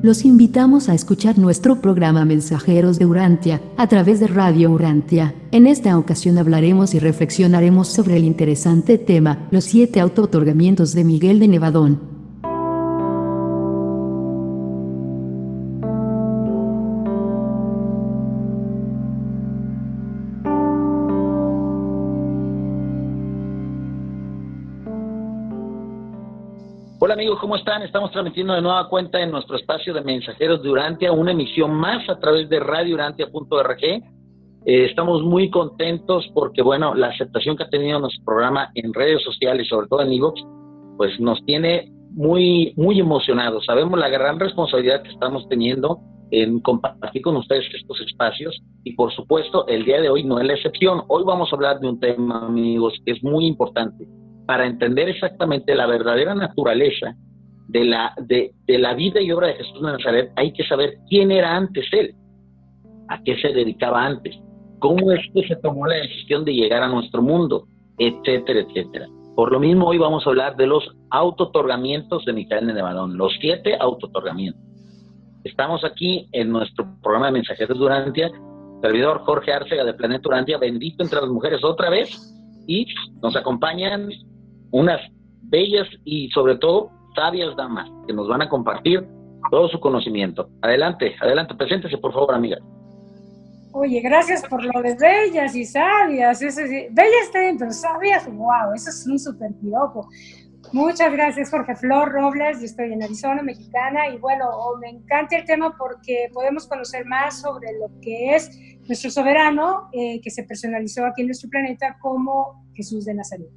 Los invitamos a escuchar nuestro programa Mensajeros de Urantia a través de Radio Urantia. En esta ocasión hablaremos y reflexionaremos sobre el interesante tema, los siete auto-otorgamientos de Miguel de Nevadón. Hola amigos, ¿cómo están? Estamos transmitiendo de nueva cuenta en nuestro espacio de mensajeros de una emisión más a través de radiourantia.org. Eh, estamos muy contentos porque, bueno, la aceptación que ha tenido nuestro programa en redes sociales, sobre todo en Evox, pues nos tiene muy, muy emocionados. Sabemos la gran responsabilidad que estamos teniendo en compartir con ustedes estos espacios y, por supuesto, el día de hoy no es la excepción. Hoy vamos a hablar de un tema, amigos, que es muy importante para entender exactamente la verdadera naturaleza de la, de, la vida y obra de Jesús de Nazaret, hay que saber quién era antes él, a qué se dedicaba antes, cómo es que se tomó la decisión de llegar a nuestro mundo, etcétera, etcétera. Por lo mismo, hoy vamos a hablar de los autotorgamientos de Micael de Nevadón, los siete autotorgamientos. Estamos aquí en nuestro programa de Mensajeros Durantia, servidor Jorge Arcega de Planeta Durantia, bendito entre las mujeres otra vez, y nos acompañan unas bellas y sobre todo sabias damas que nos van a compartir todo su conocimiento. Adelante, adelante, preséntese por favor, amiga. Oye, gracias por lo de bellas y sabias. bellas está pero sabias, wow, eso es un super piropo. Muchas gracias, Jorge Flor Robles. Yo estoy en Arizona, mexicana, y bueno, me encanta el tema porque podemos conocer más sobre lo que es nuestro soberano eh, que se personalizó aquí en nuestro planeta como Jesús de Nazaret.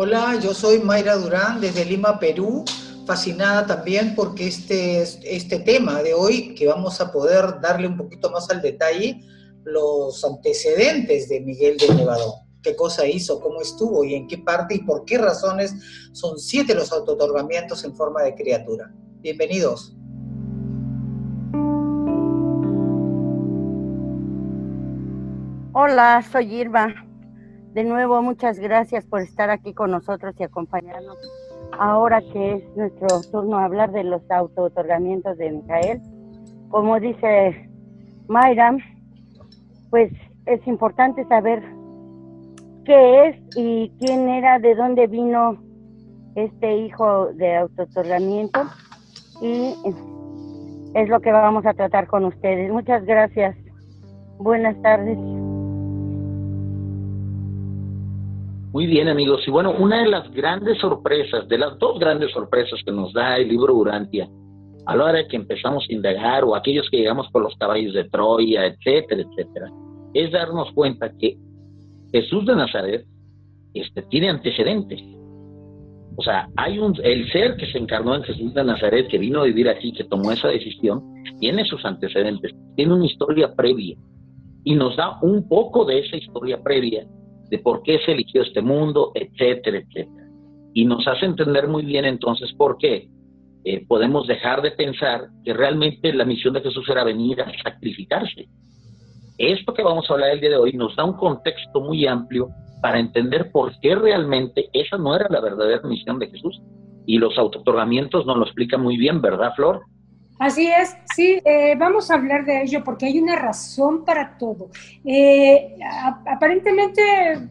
Hola, yo soy Mayra Durán desde Lima, Perú, fascinada también porque este, este tema de hoy, que vamos a poder darle un poquito más al detalle, los antecedentes de Miguel de Nevadón. ¿Qué cosa hizo? ¿Cómo estuvo? ¿Y en qué parte? ¿Y por qué razones son siete los autotorgamientos en forma de criatura? Bienvenidos. Hola, soy Irma. De nuevo, muchas gracias por estar aquí con nosotros y acompañarnos. Ahora que es nuestro turno a hablar de los auto-otorgamientos de Micael, como dice Mayra, pues es importante saber qué es y quién era, de dónde vino este hijo de auto-otorgamiento y es lo que vamos a tratar con ustedes. Muchas gracias. Buenas tardes. Muy bien, amigos. Y bueno, una de las grandes sorpresas, de las dos grandes sorpresas que nos da el libro Urantia, a la hora de que empezamos a indagar, o aquellos que llegamos por los caballos de Troya, etcétera, etcétera, es darnos cuenta que Jesús de Nazaret este, tiene antecedentes. O sea, hay un, el ser que se encarnó en Jesús de Nazaret, que vino a vivir aquí, que tomó esa decisión, tiene sus antecedentes, tiene una historia previa. Y nos da un poco de esa historia previa de por qué se eligió este mundo, etcétera, etcétera. Y nos hace entender muy bien entonces por qué eh, podemos dejar de pensar que realmente la misión de Jesús era venir a sacrificarse. Esto que vamos a hablar el día de hoy nos da un contexto muy amplio para entender por qué realmente esa no era la verdadera misión de Jesús. Y los autotorgamientos nos lo explican muy bien, ¿verdad, Flor? Así es, sí, eh, vamos a hablar de ello porque hay una razón para todo. Eh, aparentemente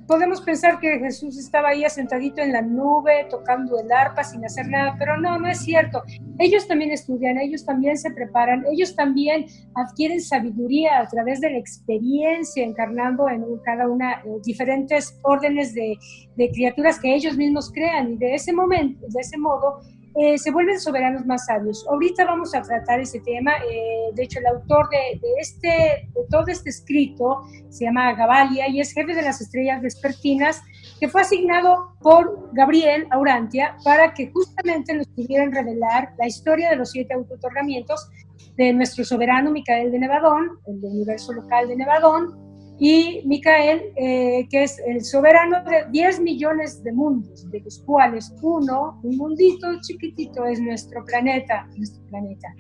podemos pensar que Jesús estaba ahí asentadito en la nube tocando el arpa sin hacer nada, pero no, no es cierto. Ellos también estudian, ellos también se preparan, ellos también adquieren sabiduría a través de la experiencia encarnando en cada una eh, diferentes órdenes de, de criaturas que ellos mismos crean y de ese momento, de ese modo, eh, se vuelven soberanos más sabios. Ahorita vamos a tratar ese tema. Eh, de hecho, el autor de, este, de todo este escrito se llama Gabalia y es jefe de las estrellas vespertinas, que fue asignado por Gabriel Aurantia para que justamente nos pudieran revelar la historia de los siete autotorgamientos de nuestro soberano Micael de Nevadón, el del universo local de Nevadón, y Micael, eh, que es el soberano de 10 millones de mundos, de los cuales uno, un mundito chiquitito, es nuestro planeta, nuestro planeta.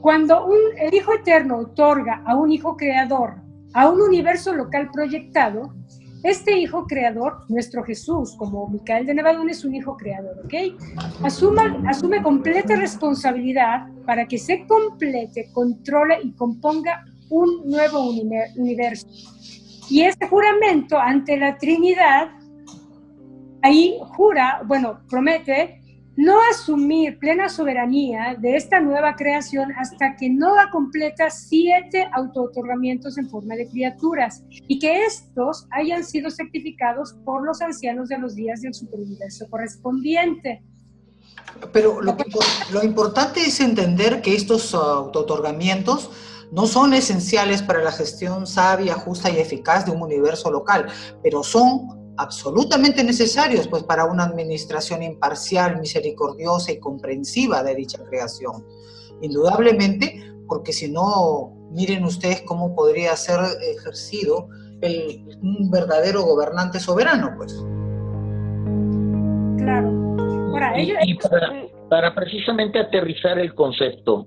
Cuando un, el Hijo Eterno otorga a un Hijo Creador a un universo local proyectado, este hijo creador, nuestro Jesús, como Micael de Nevadón es un hijo creador, ¿ok? Asume, asume completa responsabilidad para que se complete, controle y componga un nuevo universo. Y este juramento ante la Trinidad, ahí jura, bueno, promete no asumir plena soberanía de esta nueva creación hasta que no completa siete auto-otorgamientos en forma de criaturas y que estos hayan sido certificados por los ancianos de los días del superuniverso correspondiente. Pero lo, lo importante es entender que estos auto-otorgamientos no son esenciales para la gestión sabia, justa y eficaz de un universo local, pero son absolutamente necesarios pues para una administración imparcial, misericordiosa y comprensiva de dicha creación. Indudablemente, porque si no, miren ustedes cómo podría ser ejercido el, un verdadero gobernante soberano, pues. Claro. y, para, precisamente aterrizar el concepto,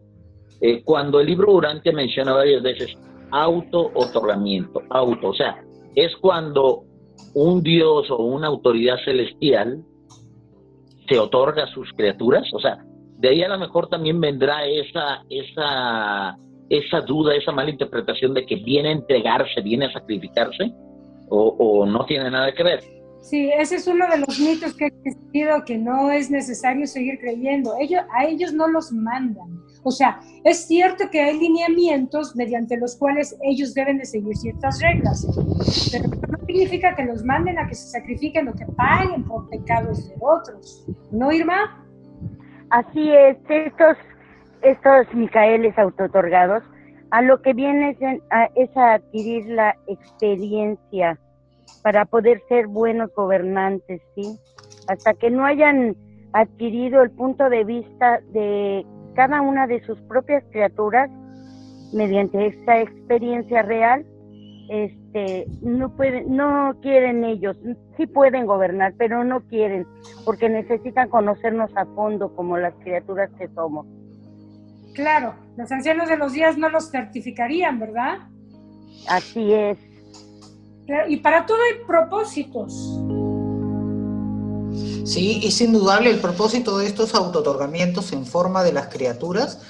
eh, cuando el libro Durante menciona varias veces auto-otorgamiento, auto, o sea, es cuando un Dios o una autoridad celestial se otorga a sus criaturas, o sea, de ahí a lo mejor también vendrá esa, esa, esa duda, esa mala interpretación de que viene a entregarse, viene a sacrificarse, o, o no tiene nada que ver. Sí, ese es uno de los mitos que ha existido, que no es necesario seguir creyendo. Ellos, a ellos no los mandan. O sea, es cierto que hay lineamientos mediante los cuales ellos deben de seguir ciertas reglas, pero no significa que los manden a que se sacrifiquen o que paguen por pecados de otros. ¿No, Irma? Así es, estos, estos Micaeles autotorgados a lo que viene es, es a adquirir la experiencia para poder ser buenos gobernantes, ¿sí? Hasta que no hayan adquirido el punto de vista de cada una de sus propias criaturas mediante esta experiencia real este no pueden no quieren ellos sí pueden gobernar pero no quieren porque necesitan conocernos a fondo como las criaturas que somos. Claro los ancianos de los días no los certificarían verdad así es y para todo hay propósitos Sí, es indudable el propósito de estos autotorgamientos en forma de las criaturas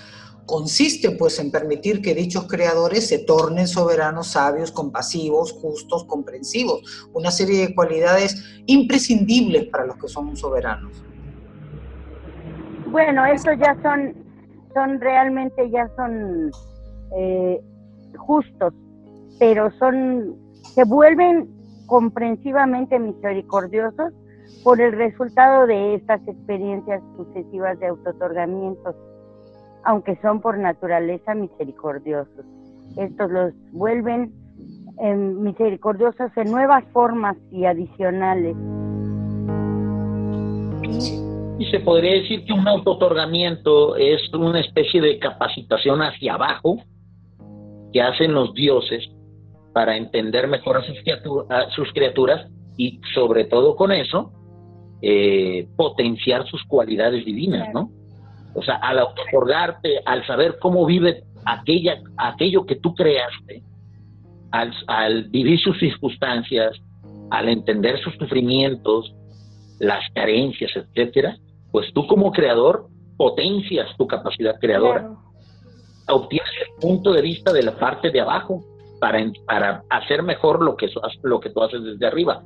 consiste pues en permitir que dichos creadores se tornen soberanos, sabios, compasivos, justos, comprensivos, una serie de cualidades imprescindibles para los que son soberanos. Bueno, estos ya son, son realmente ya son eh, justos, pero son, se vuelven comprensivamente misericordiosos por el resultado de estas experiencias sucesivas de autotorgamientos, aunque son por naturaleza misericordiosos. Estos los vuelven em, misericordiosos en nuevas formas y adicionales. Y se podría decir que un autotorgamiento es una especie de capacitación hacia abajo que hacen los dioses para entender mejor a sus, a sus criaturas y sobre todo con eso eh, potenciar sus cualidades divinas, ¿no? O sea, al otorgarte, al saber cómo vive aquella, aquello que tú creaste, al, vivir sus circunstancias, al entender sus sufrimientos, las carencias, etcétera, pues tú como creador potencias tu capacidad creadora. Obtienes el punto de vista de la parte de abajo para, para hacer mejor lo que, lo que tú haces desde arriba.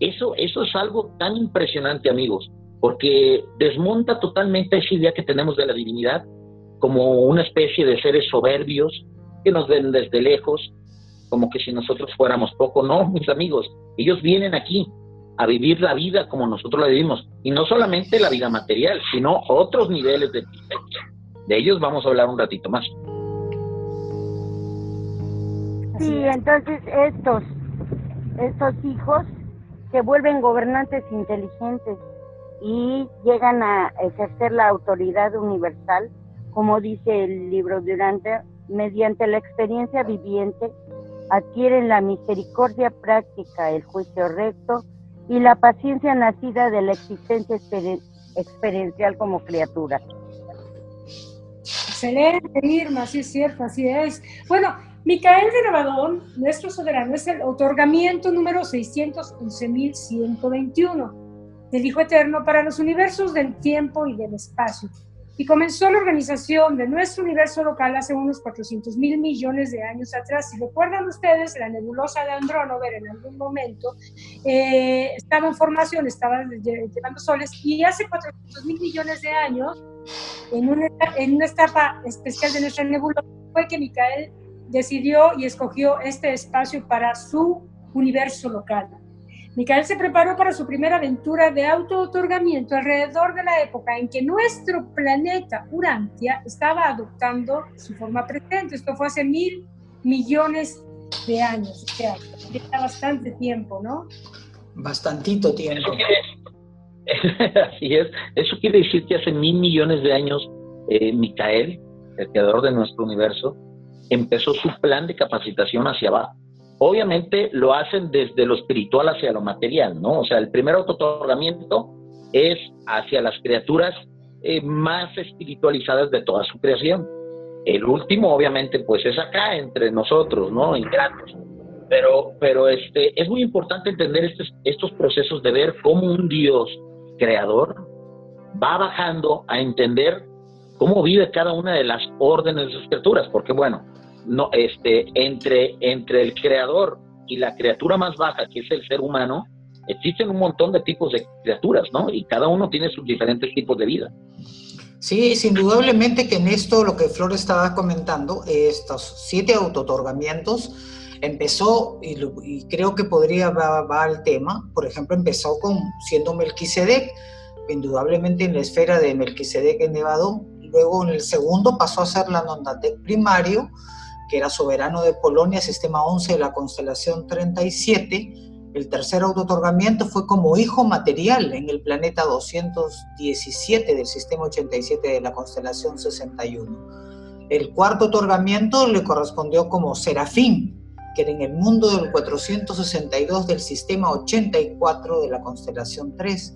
Eso, eso es algo tan impresionante, amigos, porque desmonta totalmente esa idea que tenemos de la divinidad como una especie de seres soberbios que nos ven desde lejos, como que si nosotros fuéramos poco. No, mis amigos, ellos vienen aquí a vivir la vida como nosotros la vivimos, y no solamente la vida material, sino otros niveles de existencia. De ellos vamos a hablar un ratito más. Sí, entonces estos, estos hijos se vuelven gobernantes inteligentes y llegan a ejercer la autoridad universal, como dice el libro Durante, mediante la experiencia viviente, adquieren la misericordia práctica, el juicio recto y la paciencia nacida de la existencia experiencial como criatura. Excelente, Irma, sí es cierto, así es. Bueno, Micael de Navadón, nuestro soberano, es el otorgamiento número 611.121 del Hijo Eterno para los universos del tiempo y del espacio. Y comenzó la organización de nuestro universo local hace unos 400 mil millones de años atrás. Si recuerdan ustedes, la nebulosa de Andrónover en algún momento eh, estaba en formación, estaba llevando soles, y hace 400 mil millones de años, en una, en una etapa especial de nuestra nebulosa, fue que Micael decidió y escogió este espacio para su universo local. Micael se preparó para su primera aventura de auto-otorgamiento alrededor de la época en que nuestro planeta Urantia estaba adoptando su forma presente. Esto fue hace mil millones de años, o sea, ya bastante tiempo, ¿no? Bastantito tiempo. Así es. Eso quiere decir que hace mil millones de años eh, Micael, el creador de nuestro universo, empezó su plan de capacitación hacia abajo. Obviamente lo hacen desde lo espiritual hacia lo material, ¿no? O sea, el primer otorgamiento es hacia las criaturas eh, más espiritualizadas de toda su creación. El último, obviamente, pues es acá entre nosotros, ¿no? En grandes. Pero, pero este, es muy importante entender estos procesos de ver cómo un Dios creador va bajando a entender cómo vive cada una de las órdenes de sus criaturas, porque bueno, no, este, entre, entre el creador y la criatura más baja, que es el ser humano, existen un montón de tipos de criaturas, ¿no? Y cada uno tiene sus diferentes tipos de vida. Sí, indudablemente que en esto lo que Flor estaba comentando, estos siete autotorgamientos, empezó, y, creo que podría va, va, al tema, por ejemplo, empezó con siendo Melquisedec, indudablemente en la esfera de Melquisedec en Nevado, luego en el segundo pasó a ser la Nondatec primario, que era soberano de Polonia, sistema 11 de la constelación 37. El tercer auto-otorgamiento fue como hijo material en el planeta 217 del sistema 87 de la constelación 61. El cuarto otorgamiento le correspondió como serafín, que era en el mundo del 462 del sistema 84 de la constelación 3.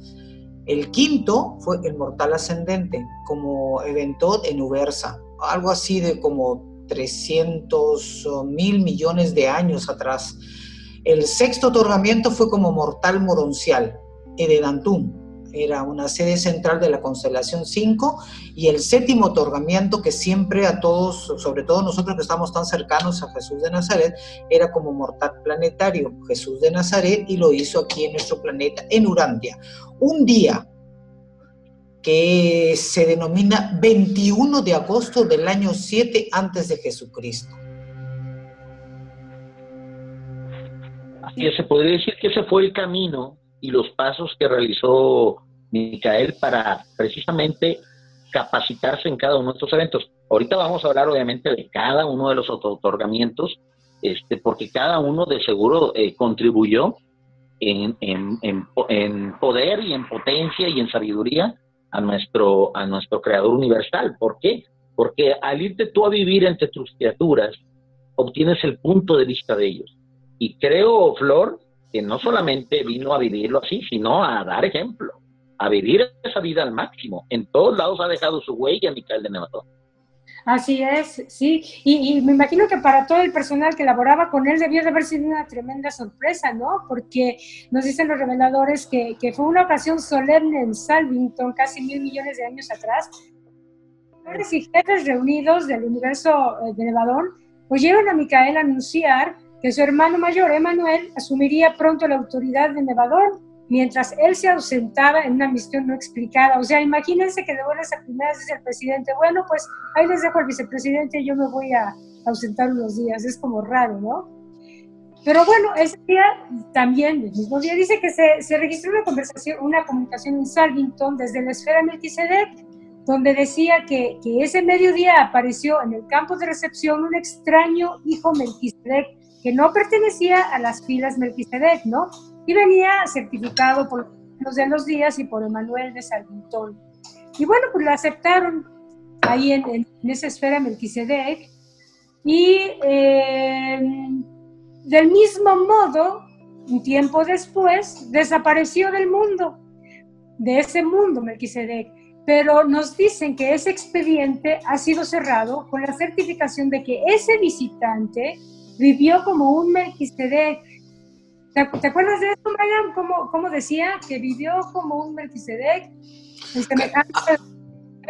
El quinto fue el mortal ascendente, como evento en Ubersa, algo así de como 300 mil millones de años atrás. El sexto otorgamiento fue como mortal moroncial, Edenantum, era una sede central de la constelación 5, y el séptimo otorgamiento que siempre a todos, sobre todo nosotros que estamos tan cercanos a Jesús de Nazaret, era como mortal planetario, Jesús de Nazaret, y lo hizo aquí en nuestro planeta, en Urantia. Un día que se denomina 21 de agosto del año 7 antes de Jesucristo. Así se podría decir que ese fue el camino y los pasos que realizó Micael para precisamente capacitarse en cada uno de estos eventos. Ahorita vamos a hablar obviamente de cada uno de los otorgamientos, este, porque cada uno de seguro eh, contribuyó en, en, en, poder y en potencia y en sabiduría a nuestro, a nuestro creador universal. ¿Por qué? Porque al irte tú a vivir entre tus criaturas, obtienes el punto de vista de ellos. Y creo, Flor, que no solamente vino a vivirlo así, sino a dar ejemplo, a vivir esa vida al máximo. En todos lados ha dejado su huella Micael de Nevatón. Así es, sí. Y, me imagino que para todo el personal que laboraba con él debió de haber sido una tremenda sorpresa, ¿no? Porque nos dicen los reveladores que, que fue una ocasión solemne en Salvington, casi mil millones de años atrás. Los y jefes reunidos del universo eh, de Nevadón oyeron a Micael anunciar que su hermano mayor, Emanuel, asumiría pronto la autoridad de Nevadón mientras él se ausentaba en una misión no explicada. O sea, imagínense que de buenas a primeras dice el presidente, bueno, pues ahí les dejo al vicepresidente y yo me voy a ausentar unos días. Es como raro, ¿no? Pero bueno, ese día también, el mismo día, dice que se, registró una conversación, una comunicación en Salvington desde la esfera Melquisedec, donde decía que, que ese mediodía apareció en el campo de recepción un extraño hijo Melquisedec que no pertenecía a las filas Melquisedec, ¿no? Y venía certificado por los de los días y por Emanuel de Salvintón. Y bueno, pues lo aceptaron ahí en, esa esfera Melquisedec y eh, del mismo modo, un tiempo después, desapareció del mundo, de ese mundo Melquisedec. pero nos dicen que ese expediente ha sido cerrado con la certificación de que ese visitante vivió como un Melquisedec. ¿Te, acuerdas de eso, Mariam? ¿Cómo, ¿Cómo, decía? Que vivió como un Melquisedec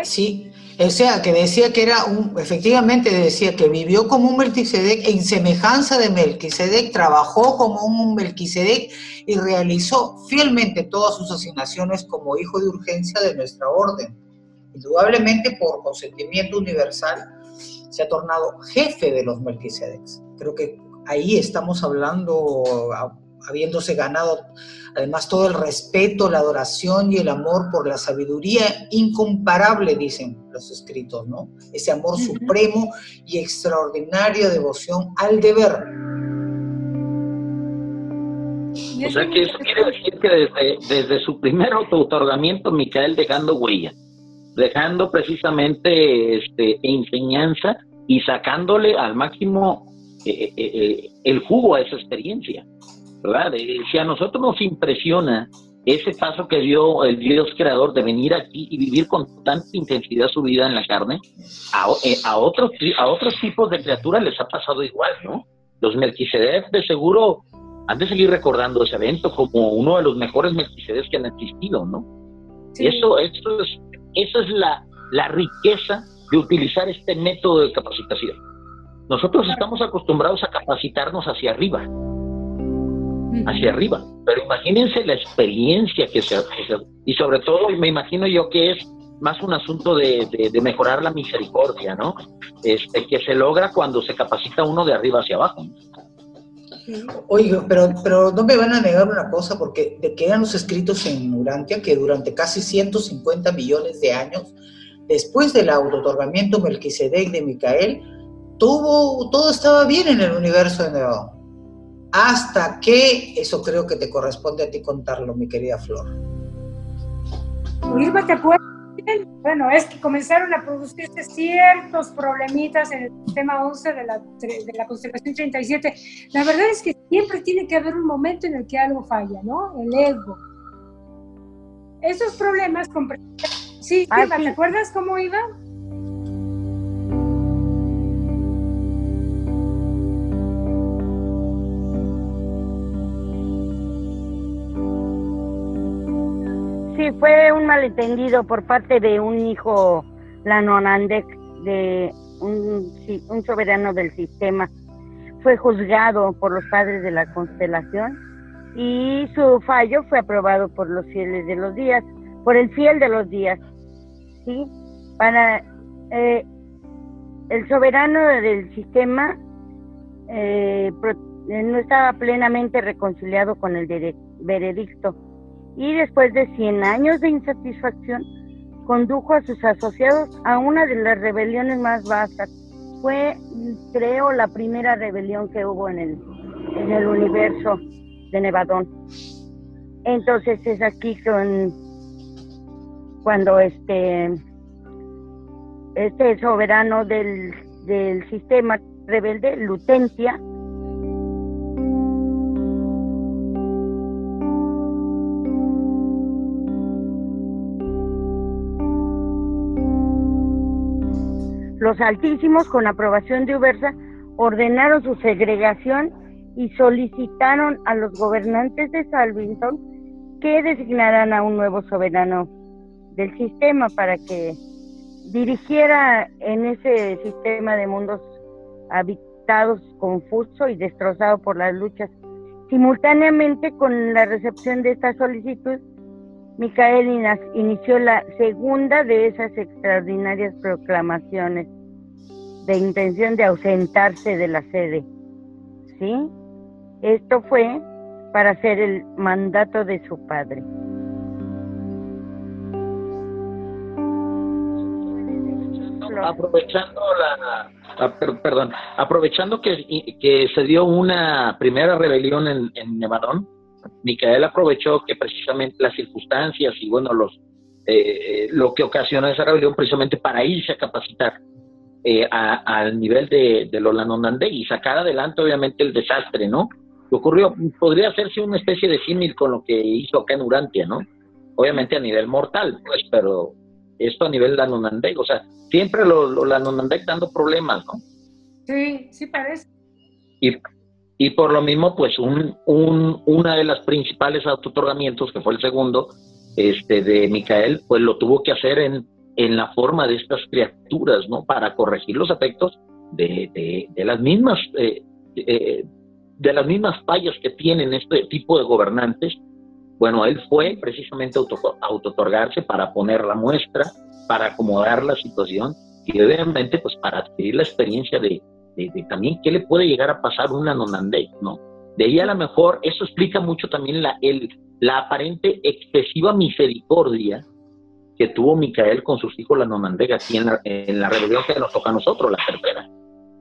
Sí, o sea, que decía que era un, efectivamente decía que vivió como un Melquisedec en semejanza de Melquisedec, trabajó como un Melquisedec y realizó fielmente todas sus asignaciones como hijo de urgencia de nuestra orden. Indudablemente por consentimiento universal se ha tornado jefe de los Melquisedecs. Creo que ahí estamos hablando, habiéndose ganado Además, todo el respeto, la adoración y el amor por la sabiduría incomparable, dicen los escritos, ¿no? Ese amor supremo y extraordinaria devoción al deber. O sea que eso quiere decir que desde, desde su primer auto-otorgamiento, Micael dejando huella, dejando precisamente este, enseñanza y sacándole al máximo eh, eh, eh, el jugo a esa experiencia. Si a nosotros nos impresiona ese paso que dio el Dios creador de venir aquí y vivir con tanta intensidad su vida en la carne, a, eh, a, otros, a otros tipos de criaturas les ha pasado igual, ¿no? Los Melquisedec de seguro han de seguir recordando ese evento como uno de los mejores Melquisedec que han existido, ¿no? Y eso, eso es, esa es la, la riqueza de utilizar este método de capacitación. Nosotros estamos acostumbrados a capacitarnos hacia arriba hacia arriba. Pero imagínense la experiencia que se, y sobre todo me imagino yo que es más un asunto de, mejorar la misericordia, ¿no? Este, que se logra cuando se capacita uno de arriba hacia abajo. Oye, pero, pero no me van a negar una cosa, porque de quedan los escritos en Urantia que durante casi 150 millones de años, después del auto-otorgamiento Melquisedec de Micael, tuvo, todo estaba bien en el universo de Neón hasta que, eso creo que te corresponde a ti contarlo, mi querida Flor. Irma, ¿te acuerdas? Bueno, es que comenzaron a producirse ciertos problemitas en el sistema 11 de la, de la constelación 37. La verdad es que siempre tiene que haber un momento en el que algo falla, ¿no? El ego. Esos problemas... Sí, ah, ¿te acuerdas cómo iba? Fue un malentendido por parte de un hijo Lanonandek, de un, un soberano del sistema. Fue juzgado por los padres de la constelación y su fallo fue aprobado por los fieles de los días, por el fiel de los días. ¿sí? Para eh, el soberano del sistema eh, no estaba plenamente reconciliado con el veredicto y después de 100 años de insatisfacción, condujo a sus asociados a una de las rebeliones más vastas. Fue, creo, la primera rebelión que hubo en el, en el universo de Nevadón. Entonces es aquí cuando este, este soberano del, del sistema rebelde, Lutencia, Los Altísimos, con aprobación de Ubersa, ordenaron su segregación y solicitaron a los gobernantes de Salvington que designaran a un nuevo soberano del sistema para que dirigiera en ese sistema de mundos habitados confuso y destrozado por las luchas. Simultáneamente con la recepción de esta solicitud, Micael inició la segunda de esas extraordinarias proclamaciones de intención de ausentarse de la sede. ¿Sí? Esto fue para hacer el mandato de su padre. Aprovechando la, perdón, aprovechando que, que, se dio una primera rebelión en, en Nevadón, Micael aprovechó que precisamente las circunstancias y bueno los eh, lo que ocasionó esa rebelión precisamente para irse a capacitar eh, al nivel de, de los y sacar adelante obviamente el desastre, ¿no? Que ocurrió, podría hacerse una especie de símil con lo que hizo acá en Urantia, ¿no? Obviamente a nivel mortal, pues, pero esto a nivel de la Nonandec, o sea, siempre lo, Nonandec dando problemas, ¿no? Sí, sí parece. Y, y por lo mismo, pues un, un, una de las principales autotorgamientos, que fue el segundo, este, de Micael, pues lo tuvo que hacer en, en la forma de estas criaturas, ¿no? Para corregir los efectos de, de, las mismas eh, eh, de las mismas fallas que tienen este tipo de gobernantes. Bueno, él fue precisamente auto, autotorgarse para poner la muestra, para acomodar la situación y obviamente pues para adquirir la experiencia de, también qué le puede llegar a pasar una nonandey, ¿no? De ahí a lo mejor eso explica mucho también la, el, la aparente excesiva misericordia que tuvo Micael con sus hijos la Nonandega aquí en la, en la rebelión que nos toca a nosotros, la tercera.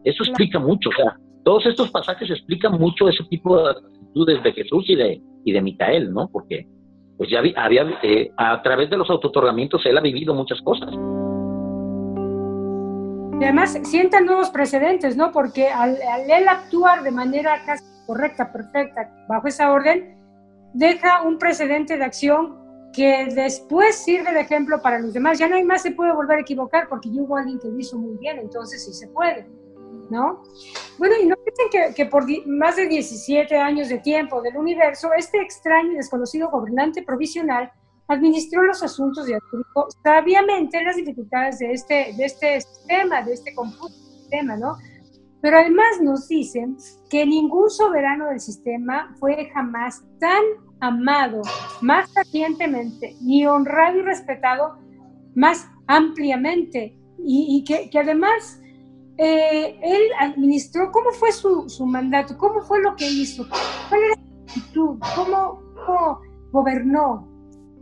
Eso explica mucho, o sea, todos estos pasajes explican mucho ese tipo de actitudes de Jesús y de, y de Micael, ¿no? Porque pues ya había, eh, a través de los autotorgamientos él ha vivido muchas cosas. Y además sientan nuevos precedentes, ¿no? Porque al, al él actuar de manera casi correcta, perfecta, bajo esa orden, deja un precedente de acción que después sirve de ejemplo para los demás. Ya no hay más se puede volver a equivocar porque yo hubo alguien que lo hizo muy bien, entonces sí se puede, ¿no? Bueno, y no piensen que, que, por más de 17 años de tiempo del universo, este extraño y desconocido gobernante provisional administró los asuntos de Arturo sabiamente las dificultades de este, de este sistema, de este confuso sistema, ¿no? Pero además nos dicen que ningún soberano del sistema fue jamás tan amado más pacientemente, ni honrado y respetado más ampliamente. Y, que, además eh, él administró, ¿cómo fue su, su, mandato? ¿Cómo fue lo que hizo? ¿Cuál era su actitud? ¿Cómo, ¿Cómo, gobernó?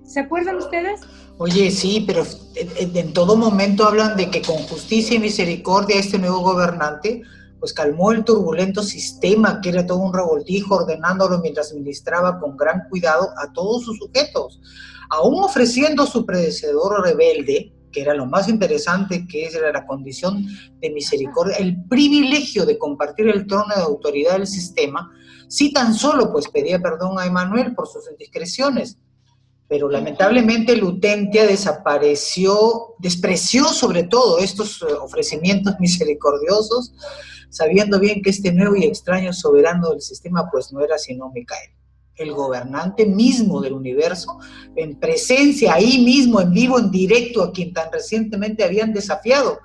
¿Se acuerdan ustedes? Oye, sí, pero en todo momento hablan de que con justicia y misericordia este nuevo gobernante pues calmó el turbulento sistema que era todo un revoltijo, ordenándolo mientras administraba con gran cuidado a todos sus sujetos, aún ofreciendo a su predecesor rebelde, que era lo más interesante, que era la condición de misericordia, el privilegio de compartir el trono de autoridad del sistema, si tan solo pues pedía perdón a Emanuel por sus indiscreciones. Pero lamentablemente Lutentia desapareció, despreció sobre todo estos eh, ofrecimientos misericordiosos, sabiendo bien que este nuevo y extraño soberano del sistema pues no era sino Micael, el gobernante mismo del universo, en presencia ahí mismo, en vivo, en directo, a quien tan recientemente habían desafiado.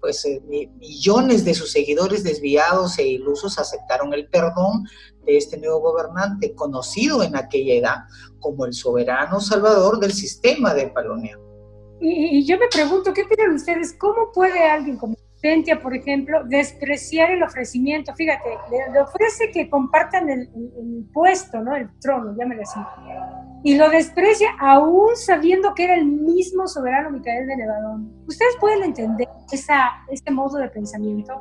Pues eh, millones de sus seguidores desviados e ilusos aceptaron el perdón de este nuevo gobernante, conocido en aquella edad como el soberano salvador del sistema de Palonia. Y, y yo me pregunto, ¿qué opinan ustedes? ¿Cómo puede alguien como por ejemplo, despreciar el ofrecimiento. Fíjate, le, ofrece que compartan el, puesto, ¿no? El trono, llámale así. Y lo desprecia aún sabiendo que era el mismo soberano Micael de Nevadón. ¿Ustedes pueden entender esa, ese modo de pensamiento?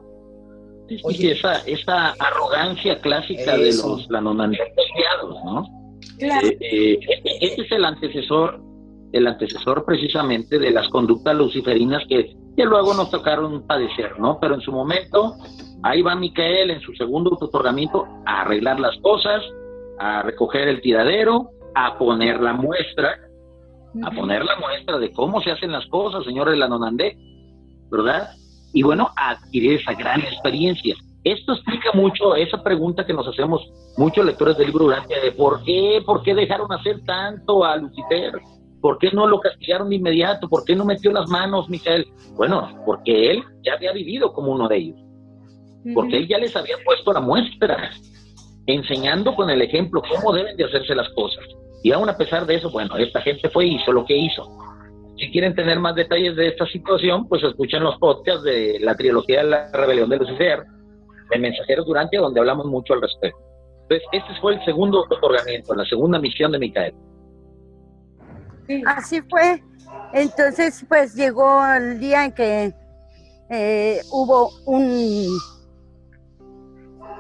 Sí, esa, esa arrogancia clásica de los lanonandianos, ¿no? Claro. Eh, eh, este es el antecesor el antecesor precisamente de las conductas luciferinas que, que luego nos tocaron padecer, ¿no? Pero en su momento, ahí va Micael en su segundo otorgamiento a arreglar las cosas, a recoger el tiradero, a poner la muestra, a poner la muestra de cómo se hacen las cosas, señores de la Nonandé, ¿verdad? Y bueno, a adquirir esa gran experiencia. Esto explica mucho esa pregunta que nos hacemos muchos lectores del libro Urantia de por qué, por qué dejaron hacer tanto a Lucifer, ¿Por qué no lo castigaron de inmediato? ¿Por qué no metió las manos, Michael? Bueno, porque él ya había vivido como uno de ellos. Porque él ya les había puesto la muestra, enseñando con el ejemplo cómo deben de hacerse las cosas. Y aún a pesar de eso, bueno, esta gente fue y hizo lo que hizo. Si quieren tener más detalles de esta situación, pues escuchen los podcasts de la trilogía de la rebelión de Lucifer, de Mensajeros Durante, donde hablamos mucho al respecto. Entonces, este fue el segundo otorgamiento, la segunda misión de Micael. Así fue. Entonces, pues llegó el día en que eh, hubo un,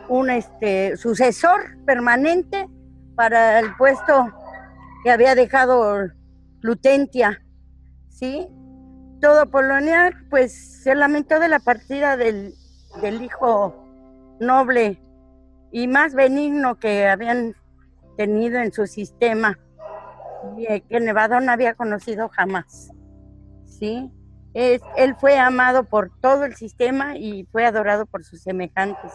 un este, sucesor permanente para el puesto que había dejado Lutentia, ¿sí? Todo Polonia, pues se lamentó de la partida del, del hijo noble y más benigno que habían tenido en su sistema que Nevada no había conocido jamás. ¿sí? Es, él fue amado por todo el sistema y fue adorado por sus semejantes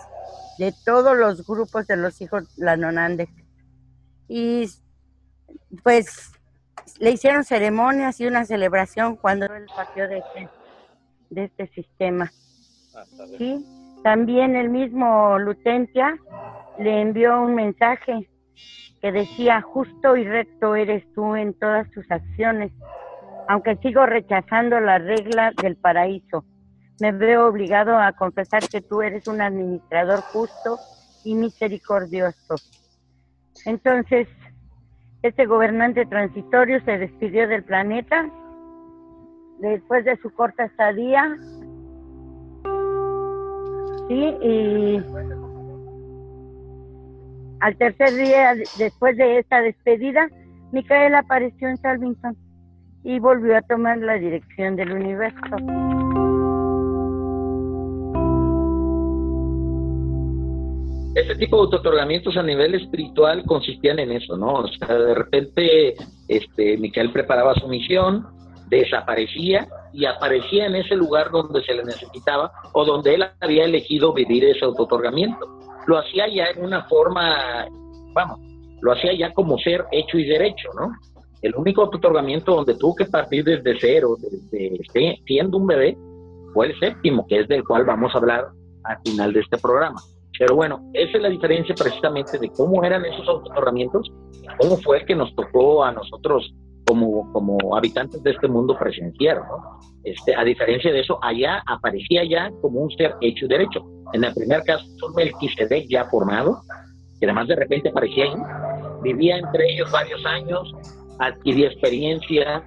de todos los grupos de los hijos Lanonande. Y pues le hicieron ceremonias y una celebración cuando él partió de este, de este sistema. Ah, ¿Sí? También el mismo Lutentia le envió un mensaje que decía, justo y recto eres tú en todas tus acciones, aunque sigo rechazando la regla del paraíso. Me veo obligado a confesar que tú eres un administrador justo y misericordioso. Entonces, este gobernante transitorio se despidió del planeta después de su corta estadía. Sí, y al tercer día después de esta despedida, Micael apareció en Salvington y volvió a tomar la dirección del universo. Este tipo de autotorgamientos a nivel espiritual consistían en eso, ¿no? O sea, de repente, este, Micael preparaba su misión, desaparecía y aparecía en ese lugar donde se le necesitaba o donde él había elegido vivir ese autotorgamiento lo hacía ya en una forma, vamos, lo hacía ya como ser hecho y derecho, ¿no? El único otorgamiento donde tuvo que partir desde cero, desde siendo un bebé, fue el séptimo, que es del cual vamos a hablar al final de este programa. Pero bueno, esa es la diferencia precisamente de cómo eran esos otorgamientos, cómo fue el que nos tocó a nosotros como, como habitantes de este mundo presenciar, ¿no? Este, a diferencia de eso, allá aparecía ya como un ser hecho y derecho. En el primer caso, Melquisedec ya formado, que además de repente aparecía ahí, vivía entre ellos varios años, adquiría experiencia,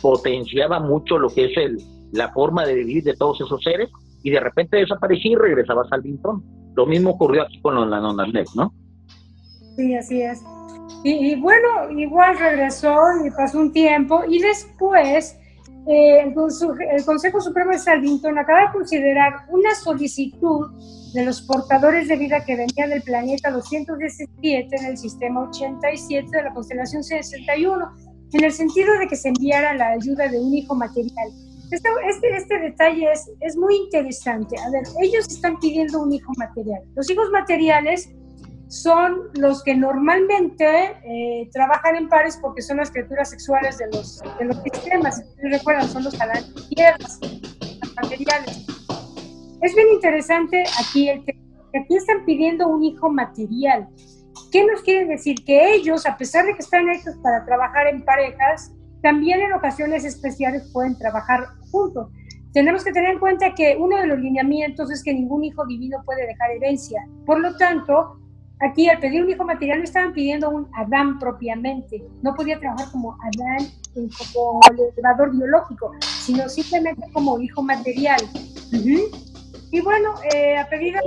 potenciaba mucho lo que es el, la forma de vivir de todos esos seres, y de repente desaparecía y regresaba a Salvintón. Lo mismo ocurrió aquí con los Lanonalec, ¿no? Sí, así es. Y, y, bueno, igual regresó y pasó un tiempo, y después eh, el, Consejo Supremo de Salvington acaba de considerar una solicitud de los portadores de vida que venían del planeta 217 en el sistema 87 de la constelación 61, en el sentido de que se enviara la ayuda de un hijo material. Este, este, este detalle es, es muy interesante. A ver, ellos están pidiendo un hijo material. Los hijos materiales son los que normalmente eh, trabajan en pares porque son las criaturas sexuales de los, de los sistemas. recuerdan, son los tierras, los materiales. Es bien interesante aquí el que aquí están pidiendo un hijo material. ¿Qué nos quiere decir? Que ellos, a pesar de que están hechos para trabajar en parejas, también en ocasiones especiales pueden trabajar juntos. Tenemos que tener en cuenta que uno de los lineamientos es que ningún hijo divino puede dejar herencia. Por lo tanto, Aquí al pedir un hijo material no estaban pidiendo un Adán propiamente, no podía trabajar como Adán como elevador biológico, sino simplemente como hijo material. Y bueno, eh, a pedido...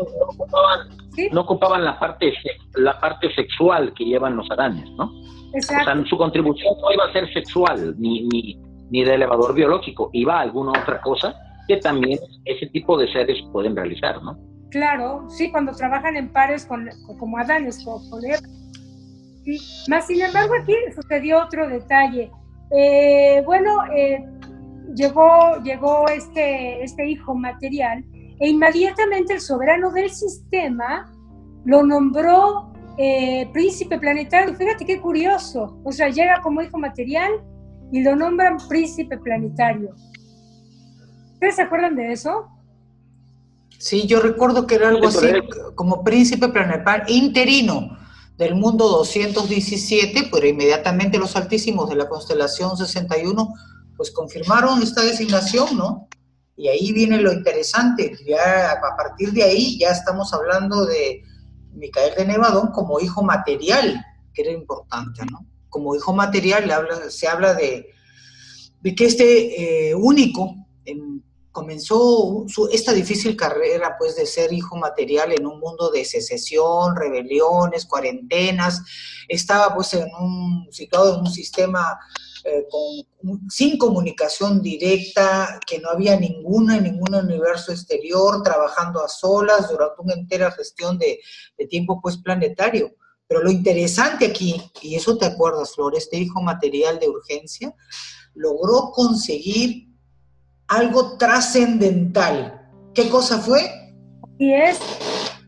No ocupaban, la, parte, la parte sexual que llevan los Adanes, ¿no? Exacto. O sea, su contribución no iba a ser sexual ni, ni, ni de elevador biológico, iba a alguna otra cosa que también ese tipo de seres pueden realizar, ¿no? Claro, sí, cuando trabajan en pares con, como Adanes, con, con Más sin embargo, aquí sucedió otro detalle. Eh, bueno, eh, llegó, llegó este, este hijo material e inmediatamente el soberano del sistema lo nombró eh, príncipe planetario. Fíjate qué curioso. O sea, llega como hijo material y lo nombran príncipe planetario. ¿Ustedes se acuerdan de eso? Sí, yo recuerdo que era algo así como príncipe planetario interino del mundo 217, pero inmediatamente los altísimos de la constelación 61 pues confirmaron esta designación, ¿no? Y ahí viene lo interesante, ya a partir de ahí ya estamos hablando de Micael de Nevadón como hijo material, que era importante, ¿no? Como hijo material se habla de, de que este eh, único en comenzó su, esta difícil carrera pues de ser hijo material en un mundo de secesión, rebeliones, cuarentenas, estaba pues en un, situado en un sistema eh, sin comunicación directa, que no había ninguna en ningún universo exterior, trabajando a solas durante una entera gestión de, de tiempo pues planetario. Pero lo interesante aquí, y eso te acuerdas, Flor, este hijo material de urgencia, logró conseguir algo trascendental. ¿Qué cosa fue? Y es,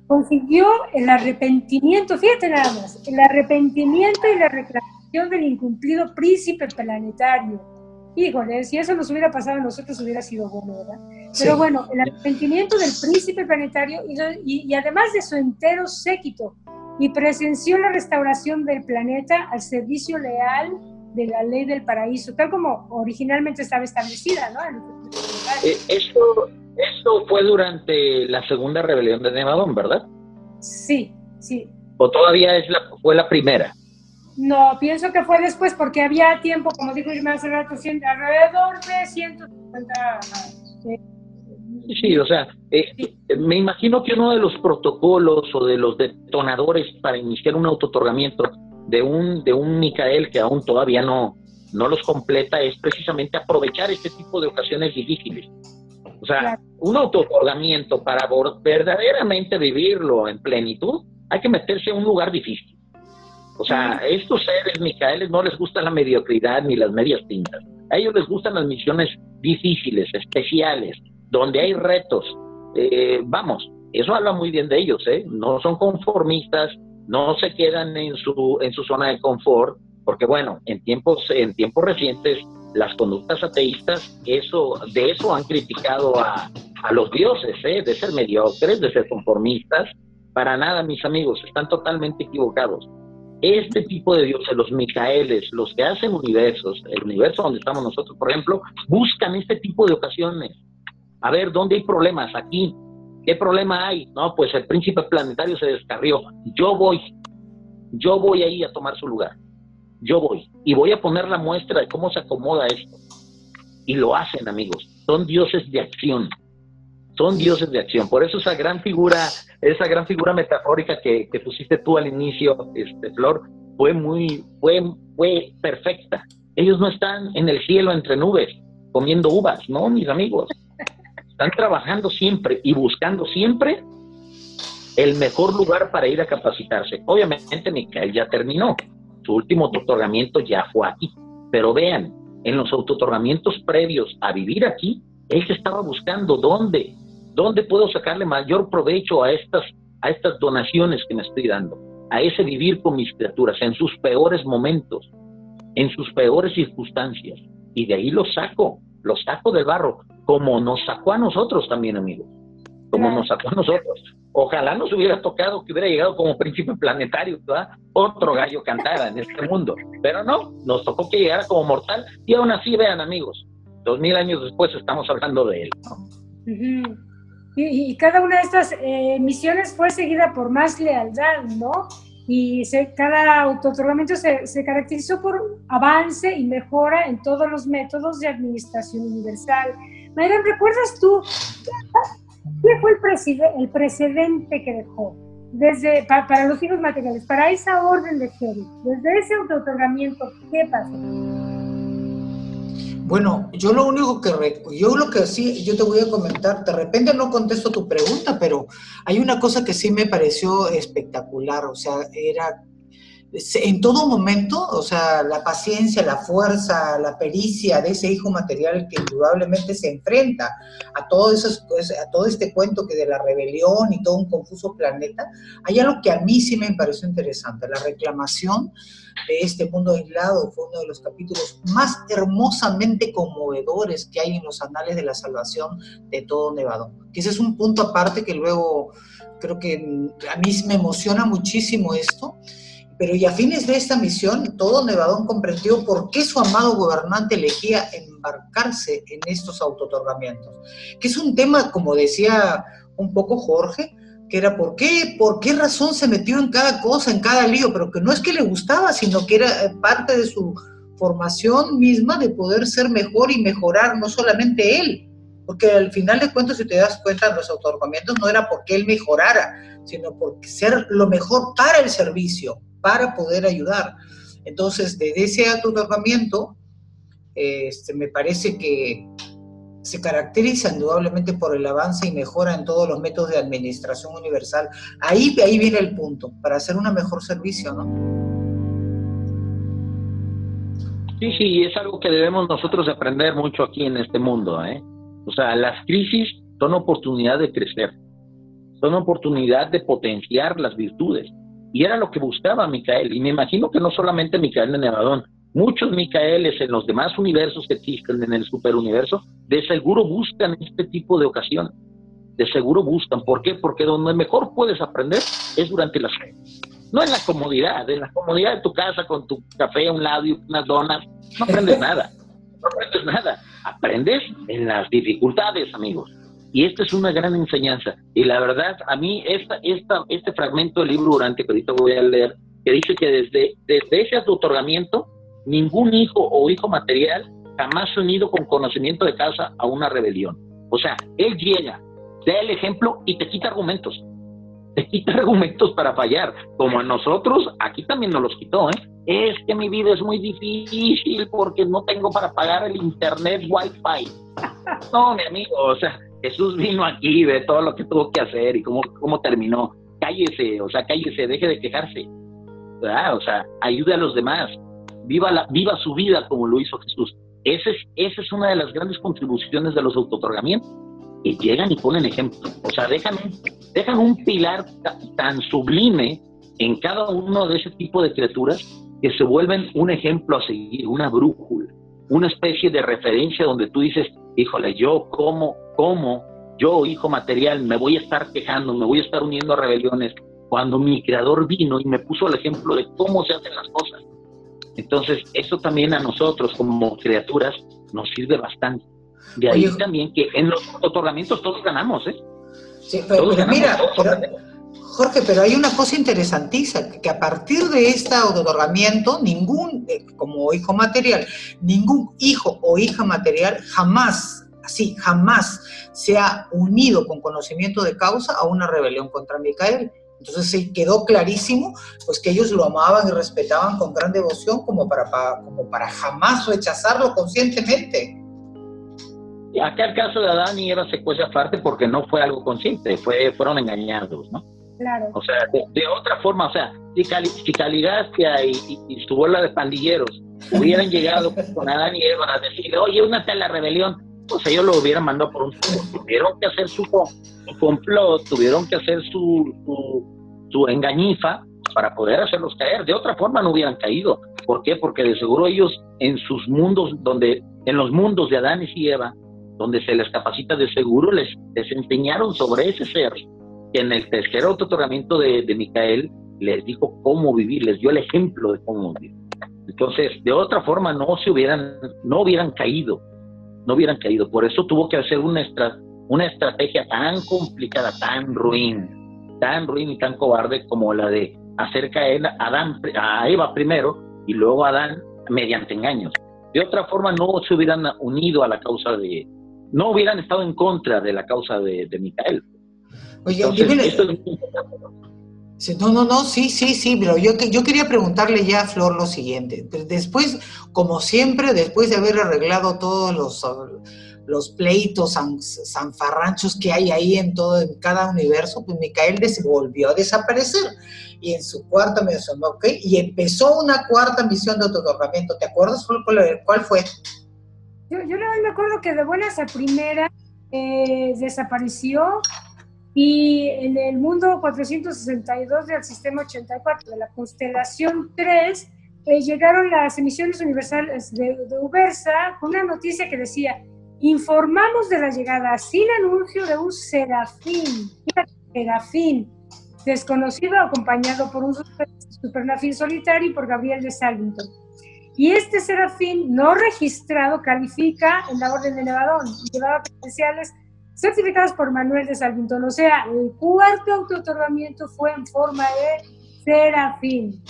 consiguió el arrepentimiento, fíjate nada más, el arrepentimiento y la reclamación del incumplido príncipe planetario híjole, si eso nos hubiera pasado a nosotros hubiera sido bueno, ¿verdad? Pero bueno, el arrepentimiento del príncipe planetario y, además de su entero séquito, y presenció la restauración del planeta al servicio leal de la ley del paraíso, tal como originalmente estaba establecida, ¿no? Eh, esto, fue durante la segunda rebelión de Nevadón, ¿verdad? Sí, sí. ¿O todavía es la, fue la primera? No, pienso que fue después porque había tiempo, como dijo Irma hace rato, alrededor de 150 Sí, o sea, eh, me imagino que uno de los protocolos o de los detonadores para iniciar un autotorgamiento de un, de un Micael que aún todavía no, no los completa es precisamente aprovechar este tipo de ocasiones difíciles. O sea, un autotorgamiento para verdaderamente vivirlo en plenitud, hay que meterse a un lugar difícil. O sea, a estos seres, Micaeles, no les gusta la mediocridad ni las medias tintas. A ellos les gustan las misiones difíciles, especiales, donde hay retos. Eh, vamos, eso habla muy bien de ellos, ¿eh? No son conformistas, no se quedan en su, en su zona de confort, porque bueno, en tiempos, en tiempos recientes, las conductas ateístas, eso, de eso han criticado a, a los dioses, ¿eh? de ser mediocres, de ser conformistas. Para nada, mis amigos, están totalmente equivocados. Este tipo de dioses, los Micaeles, los que hacen universos, el universo donde estamos nosotros, por ejemplo, buscan este tipo de ocasiones. A ver, ¿dónde hay problemas? Aquí. ¿Qué problema hay? No, pues el príncipe planetario se descarrió. Yo voy. Yo voy ahí a tomar su lugar. Yo voy. Y voy a poner la muestra de cómo se acomoda esto. Y lo hacen, amigos. Son dioses de acción son dioses de acción. Por eso esa gran figura, esa gran figura metafórica que, pusiste tú al inicio, este, Flor, fue muy, fue, fue perfecta. Ellos no están en el cielo entre nubes comiendo uvas, no, mis amigos. Están trabajando siempre y buscando siempre el mejor lugar para ir a capacitarse. Obviamente, Micael ya terminó. Su último otorgamiento ya fue aquí. Pero vean, en los autotorgamientos previos a vivir aquí, él se estaba buscando dónde, ¿Dónde puedo sacarle mayor provecho a estas, a estas donaciones que me estoy dando? A ese vivir con mis criaturas en sus peores momentos, en sus peores circunstancias. Y de ahí los saco, los saco del barro, como nos sacó a nosotros también, amigos. Como nos sacó a nosotros. Ojalá nos hubiera tocado que hubiera llegado como príncipe planetario, ¿verdad? Otro gallo cantara en este mundo. Pero no, nos tocó que llegara como mortal. Y aún así, vean, amigos, dos mil años después estamos hablando de él. Y, cada una de estas eh, misiones fue seguida por más lealtad, ¿no? Y cada autotorgamiento se, se caracterizó por avance y mejora en todos los métodos de administración universal. Mayra, ¿recuerdas tú qué fue el, el precedente que dejó? Desde, para, los hijos materiales, para esa orden de Jerry, desde ese autotorgamiento, ¿qué pasó? Bueno, yo lo único que, yo lo que sí, yo te voy a comentar, de repente no contesto tu pregunta, pero hay una cosa que sí me pareció espectacular, o sea, era en todo momento, o sea, la paciencia, la fuerza, la pericia de ese hijo material que indudablemente se enfrenta a todo, eso, a todo este cuento que de la rebelión y todo un confuso planeta, hay algo que a mí sí me pareció interesante, la reclamación de este mundo aislado fue uno de los capítulos más hermosamente conmovedores que hay en los anales de la salvación de todo Nevado. Que ese es un punto aparte que luego creo que a mí me emociona muchísimo esto. Pero y a fines de esta misión, todo Nevadón comprendió por qué su amado gobernante elegía embarcarse en estos autotorgamientos. Que es un tema, como decía un poco Jorge, que era por qué, por qué razón se metió en cada cosa, en cada lío, pero que no es que le gustaba, sino que era eh, parte de su formación misma de poder ser mejor y mejorar, no solamente él, porque al final de cuentas, si te das cuenta, los otorgamientos no era porque él mejorara, sino por ser lo mejor para el servicio, para poder ayudar. Entonces, desde ese otorgamiento, este, me parece que se caracteriza indudablemente por el avance y mejora en todos los métodos de administración universal. Ahí, ahí viene el punto, para hacer un mejor servicio, ¿no? Sí, sí, es algo que debemos nosotros aprender mucho aquí en este mundo, ¿eh? O sea, las crisis son oportunidad de crecer, son oportunidad de potenciar las virtudes. Y era lo que buscaba Micael. Y me imagino que no solamente Micael de Nevadón, muchos Micaeles en los demás universos que existen en el superuniverso, de seguro buscan este tipo de ocasión. De seguro buscan. ¿Por qué? Porque donde mejor puedes aprender es durante las no en la comodidad, en la comodidad de tu casa con tu café a un lado y unas donas, no aprendes nada, no aprendes nada, aprendes en las dificultades, amigos. Y esta es una gran enseñanza. Y la verdad, a mí esta, esta, este fragmento del libro durante que ahorita voy a leer, que dice que desde, desde ese otorgamiento, ningún hijo o hijo material jamás se unido con conocimiento de causa a una rebelión. O sea, él llega, da el ejemplo y te quita argumentos te quita argumentos para fallar, como a nosotros, aquí también nos los quitó, ¿eh? Es que mi vida es muy difícil porque no tengo para pagar el internet wifi. No, mi amigo, o sea, Jesús vino aquí, ve todo lo que tuvo que hacer y cómo, cómo terminó. Cállese, o sea, cállese, deje de quejarse. O sea, ayude a los demás. Viva, la, viva su vida como lo hizo Jesús. Ese es, esa es una de las grandes contribuciones de los autotorgamientos que llegan y ponen ejemplo. O sea, dejan, dejan un pilar tan sublime en cada uno de ese tipo de criaturas que se vuelven un ejemplo a seguir, una brújula, una especie de referencia donde tú dices, híjole, yo como, como, yo, hijo material, me voy a estar quejando, me voy a estar uniendo a rebeliones, cuando mi creador vino y me puso el ejemplo de cómo se hacen las cosas. Entonces, eso también a nosotros como criaturas nos sirve bastante. De ahí también que en los otorgamientos todos ganamos, ¿eh? Sí, pero, mira, Jorge, pero hay una cosa interesantísima, que a partir de este otorgamiento, ningún, eh, como hijo material, ningún hijo o hija material jamás, así, jamás se ha unido con conocimiento de causa a una rebelión contra Micael. Entonces se quedó clarísimo pues que ellos lo amaban y respetaban con gran devoción como para, como para jamás rechazarlo conscientemente. Acá el caso de Adán y Eva se cuece aparte porque no fue algo consciente, fue, fueron engañados, ¿no? Claro. O sea, de, otra forma, o sea, si, Cali, si y, y, su bola de pandilleros hubieran llegado con Adán y Eva a decirle, oye, únate a la rebelión, pues ellos lo hubieran mandado por un Tuvieron que hacer su, complot, tuvieron que hacer su, su, su, engañifa para poder hacerlos caer. De otra forma no hubieran caído. ¿Por qué? Porque de seguro ellos en sus mundos, donde, en los mundos de Adán y Eva, donde se les capacita de seguro, les, les enseñaron sobre ese ser, que en el tercer otorgamiento de, de Micael les dijo cómo vivir, les dio el ejemplo de cómo vivir. Entonces, de otra forma, no se hubieran, no hubieran caído, no hubieran caído. Por eso tuvo que hacer una, una estrategia tan complicada, tan ruin, tan ruin y tan cobarde como la de hacer caer a, Adán, a Eva primero y luego a Adán mediante engaños. De otra forma, no se hubieran unido a la causa de, no hubieran estado en contra de la causa de, de Micael. Oye, no, no, no, sí, sí, sí, pero yo, yo quería preguntarle ya a Flor lo siguiente. Después, como siempre, después de haber arreglado todos los, los pleitos sanfarranchos que hay ahí en todo, en cada universo, pues Micael volvió a desaparecer. Y en su cuarta misión, ¿ok? Y empezó una cuarta misión de otorgamiento. ¿Te acuerdas cuál fue? Yo, yo me acuerdo que de buenas a primera eh, desapareció y en el mundo 462 del sistema 84 de la constelación 3 eh, llegaron las emisiones universales de, de Ubersa con una noticia que decía informamos de la llegada sin anuncio de un serafín, serafín desconocido acompañado por un supernafín solitario y por Gabriel de Salvington y este serafín no registrado califica en la orden de Nevadón y llevaba credenciales certificados por Manuel de Salvintón. O sea, el cuarto auto-otorgamiento fue en forma de serafín.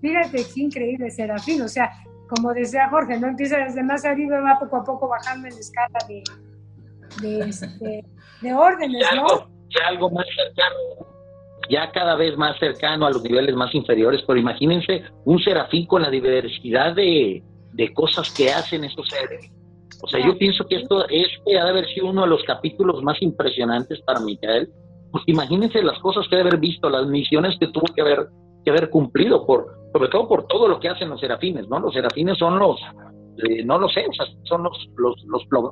Fíjate qué increíble serafín. O sea, como decía Jorge, no empieza desde más arriba, va poco a poco bajando en la escala de, de, este, de órdenes, ¿no? Ya algo más cercano ya cada vez más cercano a los niveles más inferiores, pero imagínense un serafín con la diversidad de, cosas que hacen esos seres. O sea, yo pienso que esto este ha de haber sido uno de los capítulos más impresionantes para Micael. Pues imagínense las cosas que debe haber visto, las misiones que tuvo que haber, que haber cumplido, por, sobre todo por todo lo que hacen los serafines, ¿no? Los serafines son los, eh, no lo sé, o sea, son los, los,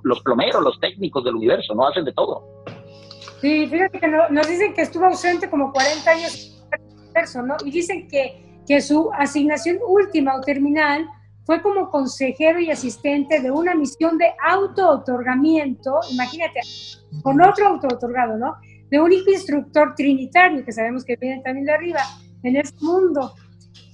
los, plomeros, los técnicos del universo, no hacen de todo. Sí, fíjate que nos dicen que estuvo ausente como 40 años ¿no? Y dicen que, que su asignación última o terminal fue como consejero y asistente de una misión de auto-otorgamiento, imagínate, con otro auto-otorgado, ¿no? De un hijo instructor trinitario, que sabemos que viene también de arriba, en este mundo.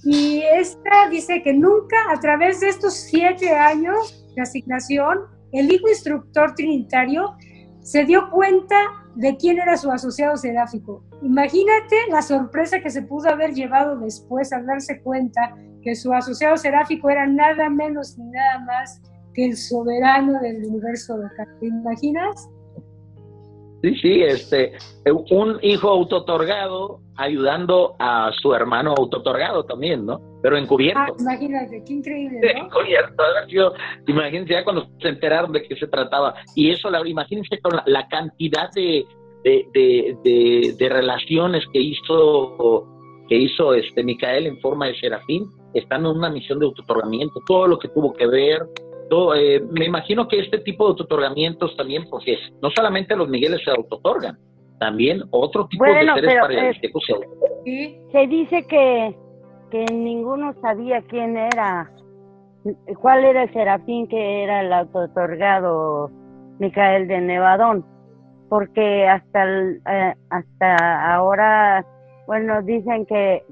Y esta dice que nunca, a través de estos siete años de asignación, el hijo instructor trinitario se dio cuenta de quién era su asociado seráfico. Imagínate la sorpresa que se pudo haber llevado después al darse cuenta que su asociado seráfico era nada menos ni nada más que el soberano del universo local. ¿Te imaginas? Sí, sí, este, un hijo autotorgado ayudando a su hermano autotorgado también, ¿no? Pero encubierto. Ah, imagínate, qué increíble, ¿no? Encubierto. imagínense ya cuando se enteraron de qué se trataba. Y eso, la, imagínense con la, cantidad de, de, de, relaciones que hizo que hizo este Micael en forma de serafín, estando en una misión de autotorgamiento, todo lo que tuvo que ver, eh, me imagino que este tipo de autotorgamientos también, porque no solamente los Migueles se autotorgan, también otro tipo de seres paralíticos se Se dice que, que ninguno sabía quién era, cuál era el serafín que era el autotorgado Micael de Nevadón, porque hasta, eh, hasta ahora, bueno, dicen que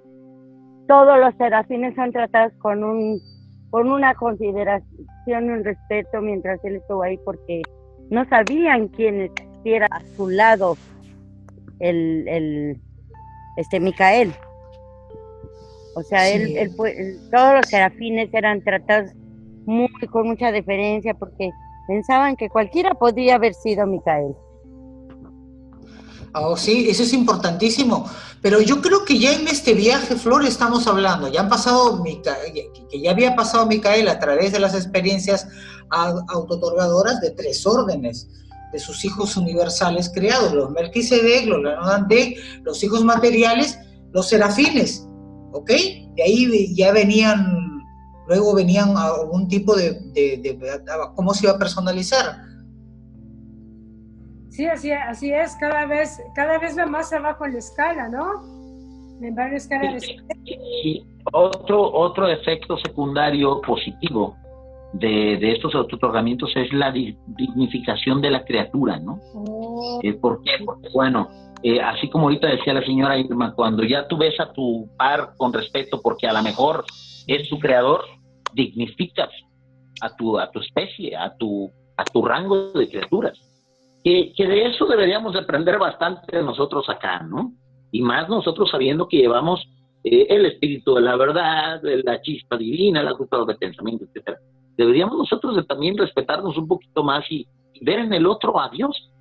todos los serafines son tratados con un con una consideración y un respeto mientras él estuvo ahí porque no sabían quién era a su lado el, el este Micael. O sea, él, él, todos los serafines eran tratados muy con mucha deferencia porque pensaban que cualquiera podría haber sido Micael. Oh, sí, eso es importantísimo. Pero yo creo que ya en este viaje, Flor, estamos hablando, ya han pasado, que ya había pasado Micael a través de las experiencias autotorgadoras de tres órdenes de sus hijos universales creados, los Melquisedec, los Leonante, los hijos materiales, los serafines, ¿ok? De ahí ya venían, luego venían algún tipo de, de ¿cómo se iba a personalizar? Sí, así, así es, cada vez, cada vez va más abajo en la escala, ¿no? En varias escalas. Y otro, otro efecto secundario positivo de, de estos autotorgamientos es la dignificación de la criatura, ¿no? Oh. Eh, ¿Por qué? Porque, bueno, eh, así como ahorita decía la señora Irma, cuando ya tú ves a tu par con respeto porque a lo mejor es su creador, dignificas a tu, a tu especie, a tu, a tu rango de criaturas que, de eso deberíamos aprender bastante nosotros acá, ¿no? Y más nosotros sabiendo que llevamos eh, el espíritu de la verdad, la chispa divina, la culpa de pensamiento, etcétera. Deberíamos nosotros de también respetarnos un poquito más y, ver en el otro a Dios,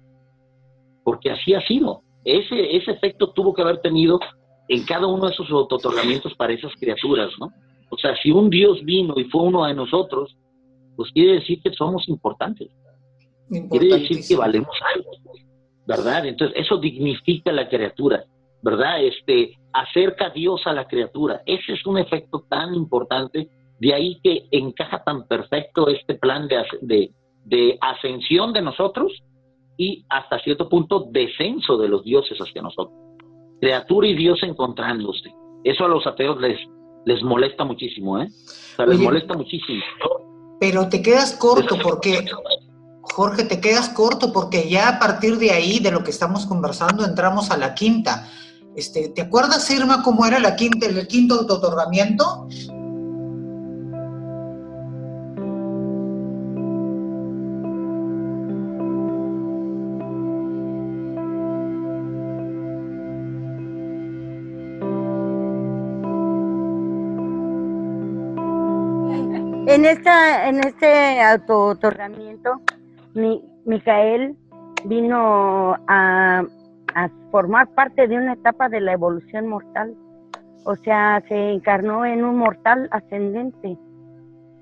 porque así ha sido. Ese, ese efecto tuvo que haber tenido en cada uno de esos otorgamientos para esas criaturas, ¿no? O sea, si un Dios vino y fue uno de nosotros, pues quiere decir que somos importantes. Quiere decir que valemos algo, ¿verdad? Entonces, eso dignifica la criatura, ¿verdad? Este, acerca a Dios a la criatura. Ese es un efecto tan importante, de ahí que encaja tan perfecto este plan de, de, de ascensión de nosotros y hasta cierto punto descenso de los dioses hacia nosotros. Criatura y Dios encontrándose. Eso a los ateos les, les molesta muchísimo, ¿eh? O sea, les molesta muchísimo. Pero te quedas corto porque Jorge, te quedas corto porque ya a partir de ahí, de lo que estamos conversando, entramos a la quinta. Este, ¿Te acuerdas, Irma, cómo era la quinta, el quinto otorgamiento? En, esta, en este auto-otorgamiento mi, Micael vino a, formar parte de una etapa de la evolución mortal. O sea, se encarnó en un mortal ascendente,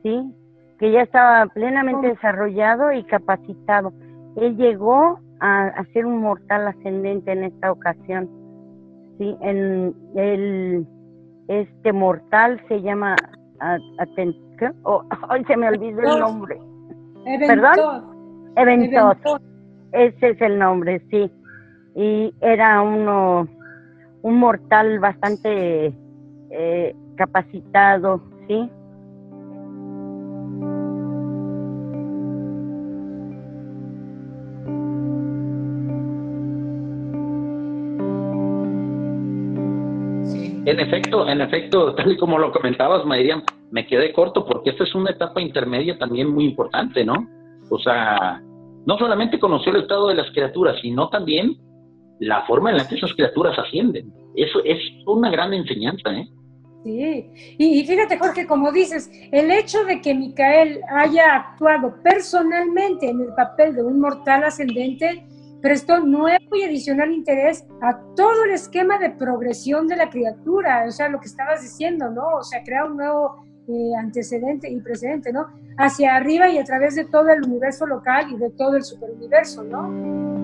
¿sí? Que ya estaba plenamente desarrollado y capacitado. Él llegó a, ser un mortal ascendente en esta ocasión, ¿sí? En el, este mortal se llama ¿qué? Oh, hoy se me olvidó el nombre. ¿Perdón? Eventos. Ese es el nombre, sí. Y era uno, un mortal bastante eh, capacitado, ¿sí? En efecto, en efecto, tal y como lo comentabas, Mayriam, me quedé corto porque esta es una etapa intermedia también muy importante, ¿no? O sea, no solamente conoció el estado de las criaturas, sino también la forma en la que esas criaturas ascienden. Eso es una gran enseñanza, ¿eh? Sí, y, fíjate Jorge, como dices, el hecho de que Micael haya actuado personalmente en el papel de un mortal ascendente prestó nuevo y adicional interés a todo el esquema de progresión de la criatura, o sea, lo que estabas diciendo, ¿no? O sea, crea un nuevo eh, antecedente y precedente, ¿no? Hacia arriba y a través de todo el universo local y de todo el superuniverso, ¿no?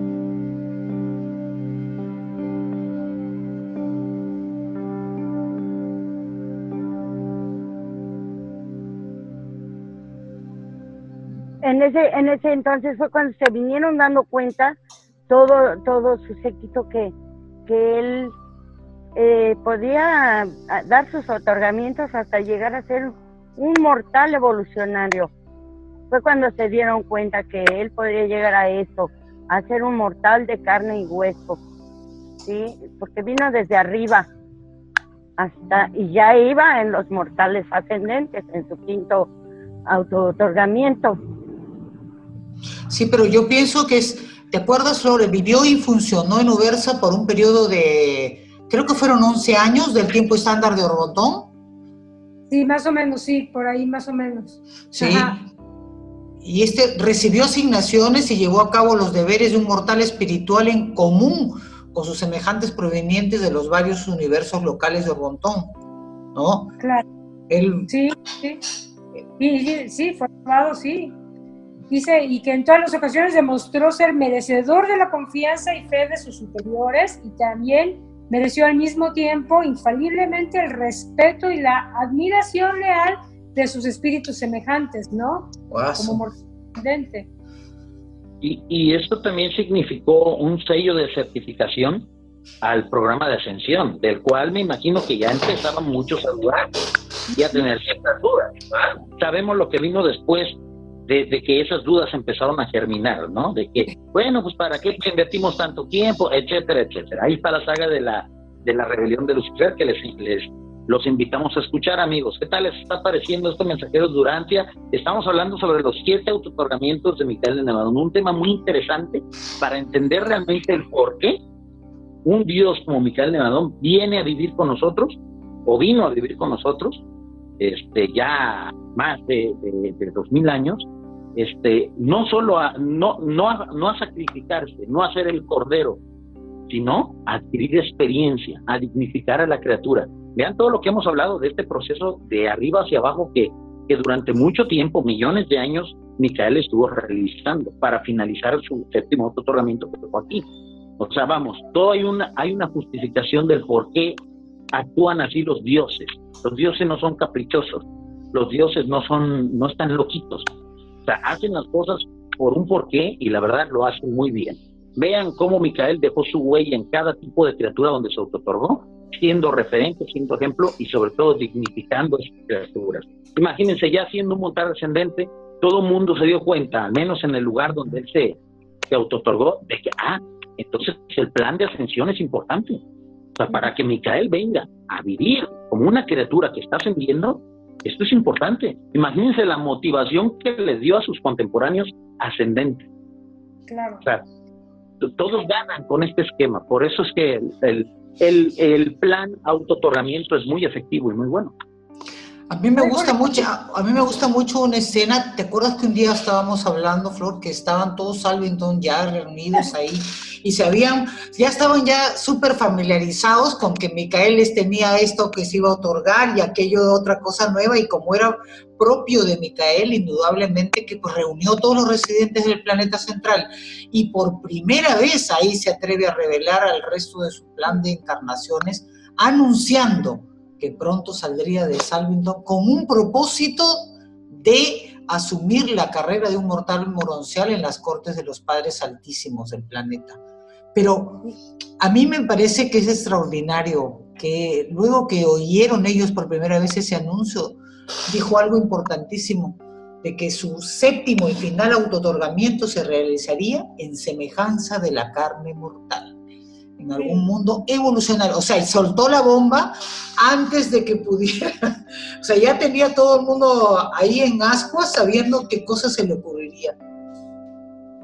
En ese, en ese entonces fue cuando se vinieron dando cuenta todo, todo su séquito que, que él eh, podía ah, dar sus otorgamientos hasta llegar a ser un mortal evolucionario. Fue cuando se dieron cuenta que él podría llegar a eso, a ser un mortal de carne y hueso, ¿sí? Porque vino desde arriba hasta, y ya iba en los mortales ascendentes, en su quinto auto-otorgamiento. Sí, pero yo pienso que es, ¿Te acuerdas, Flores? Vivió y funcionó en Ubersa por un periodo de, creo que fueron 11 años del tiempo estándar de Orbotón. Sí, más o menos, sí, por ahí más o menos. Sí. Y este recibió asignaciones y llevó a cabo los deberes de un mortal espiritual en común con sus semejantes provenientes de los varios universos locales de Orbotón, ¿no? Claro. Él, sí, sí. Sí, sí, formado, sí. Dice, y que en todas las ocasiones demostró ser merecedor de la confianza y fe de sus superiores y también mereció al mismo tiempo infaliblemente el respeto y la admiración leal de sus espíritus semejantes, ¿no? Como mortalmente. Y, y esto también significó un sello de certificación al programa de ascensión, del cual me imagino que ya empezaban muchos a dudar y a tener ciertas dudas. Sabemos lo que vino después de, que esas dudas empezaron a germinar, ¿no? De que, bueno, pues para qué invertimos tanto tiempo, etcétera, etcétera. Ahí está la saga de la, de la rebelión de Lucifer que les, les los invitamos a escuchar, amigos. ¿Qué tal les está pareciendo estos mensajeros Durantia? Estamos hablando sobre los siete autotorgamientos de Micael de Nevadón, un tema muy interesante para entender realmente el por qué un Dios como Micael de Nevadón viene a vivir con nosotros o vino a vivir con nosotros este, ya más de, dos mil años, este, no solo a, no, no, a, no a sacrificarse, no a ser el cordero, sino a adquirir experiencia, a dignificar a la criatura. Vean todo lo que hemos hablado de este proceso de arriba hacia abajo que, que durante mucho tiempo, millones de años, Micael estuvo realizando para finalizar su séptimo otorgamiento que fue aquí. O sea, vamos, todo hay una, hay una justificación del por qué actúan así los dioses. Los dioses no son caprichosos, los dioses no son, no están loquitos. O sea, hacen las cosas por un porqué y la verdad lo hacen muy bien. Vean cómo Micael dejó su huella en cada tipo de criatura donde se otorgó, siendo referente, siendo ejemplo y sobre todo dignificando a esas criaturas. Imagínense, ya siendo un montar ascendente, todo el mundo se dio cuenta, al menos en el lugar donde él se, se otorgó, de que, ah, entonces el plan de ascensión es importante. O sea, para que Micael venga a vivir como una criatura que está ascendiendo, esto es importante. Imagínense la motivación que les dio a sus contemporáneos ascendentes. Claro. O sea, todos ganan con este esquema. Por eso es que el, el, el plan auto-otorgamiento es muy efectivo y muy bueno. A mí me gusta mucho, a mí me gusta mucho una escena. ¿Te acuerdas que un día estábamos hablando, Flor, que estaban todos Salvington ya reunidos ahí y se habían, ya estaban ya súper familiarizados con que Micael les tenía esto que se iba a otorgar y aquello de otra cosa nueva y como era propio de Micael, indudablemente que pues reunió todos los residentes del planeta central y por primera vez ahí se atreve a revelar al resto de su plan de encarnaciones anunciando que pronto saldría de Salvington con un propósito de asumir la carrera de un mortal moroncial en las cortes de los padres altísimos del planeta. Pero a mí me parece que es extraordinario que luego que oyeron ellos por primera vez ese anuncio, dijo algo importantísimo, de que su séptimo y final autotorgamiento se realizaría en semejanza de la carne mortal, en algún mundo evolucionario. O sea, él soltó la bomba antes de que pudiera, o sea, ya tenía todo el mundo ahí en ascuas sabiendo qué cosas se le ocurriría.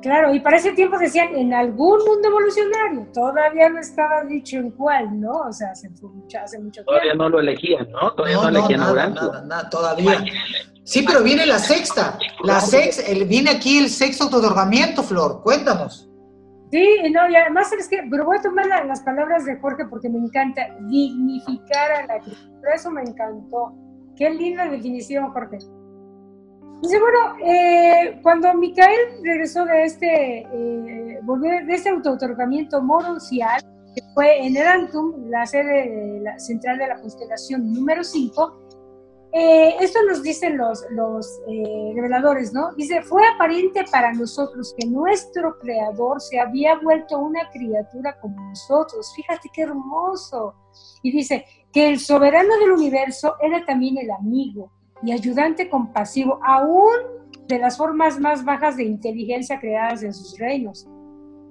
Claro, y para ese tiempo decían en algún mundo evolucionario, todavía no estaba dicho en cuál, ¿no? O sea, hace mucho, hace mucho tiempo. Todavía no lo elegían, ¿no? Todavía no, elegían nada, nada, nada, todavía. Sí, pero viene la sexta, la sex, el, viene aquí el sexto otorgamiento, Flor, cuéntanos. Sí, no, y además es que, pero voy a tomar las palabras de Jorge porque me encanta dignificar a la criatura, eso me encantó. Qué linda definición, Jorge. Dice, bueno, eh, cuando Micael regresó de este, eh, de este autootorgamiento moroncial, que fue en Erantum, la sede la central de la constelación número 5, eh, esto nos dicen los, eh, reveladores, ¿no? Dice, fue aparente para nosotros que nuestro creador se había vuelto una criatura como nosotros. Fíjate qué hermoso. Y dice que el soberano del universo era también el amigo, y ayudante compasivo, aún de las formas más bajas de inteligencia creadas en sus reinos.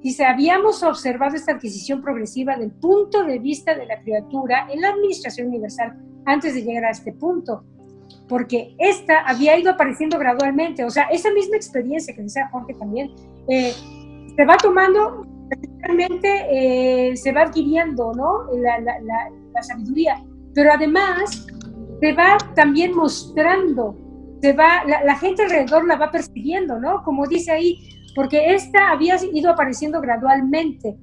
Dice, habíamos observado esta adquisición progresiva del punto de vista de la criatura en la administración universal antes de llegar a este punto, porque esta había ido apareciendo gradualmente, o sea, esa misma experiencia que decía Jorge también, eh, se va tomando, realmente eh, se va adquiriendo, ¿no? La, la, la sabiduría, pero además se va también mostrando, se va, la, gente alrededor la va percibiendo, ¿no? Como dice ahí, porque esta había ido apareciendo gradualmente.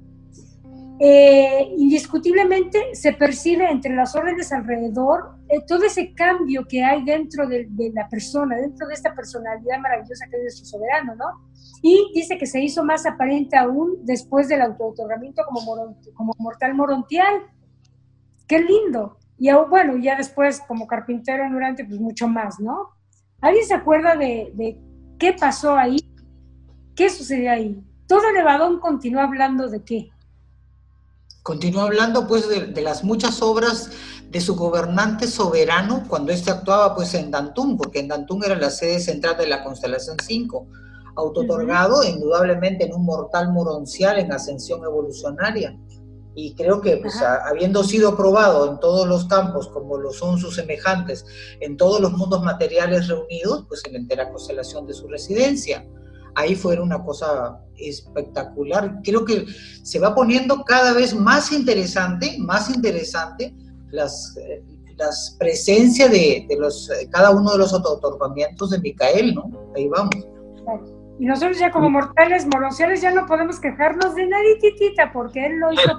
Eh, indiscutiblemente se percibe entre las órdenes alrededor eh, todo ese cambio que hay dentro de, la persona, dentro de esta personalidad maravillosa que es nuestro soberano, ¿no? Y dice que se hizo más aparente aún después del auto-otorgamiento como, mortal morontial. ¡Qué lindo! Y bueno, ya después como carpintero en pues mucho más, ¿no? ¿Alguien se acuerda de, qué pasó ahí? ¿Qué sucedió ahí? Todo Nevadón continúa hablando de qué? Continúa hablando pues de, las muchas obras de su gobernante soberano cuando éste actuaba pues en Dantum, porque en Dantum era la sede central de la constelación 5, autotorgado indudablemente en un mortal moroncial en ascensión evolucionaria. Y creo que pues, habiendo sido probado en todos los campos como lo son sus semejantes, en todos los mundos materiales reunidos, pues en la entera constelación de su residencia. Ahí fue una cosa espectacular. Creo que se va poniendo cada vez más interesante, más interesante las, eh, las presencias de, de, los, cada uno de los otorgamientos de Micael, ¿no? Ahí vamos. Y nosotros ya como mortales moronciales ya no podemos quejarnos de nadie, titita, porque él lo hizo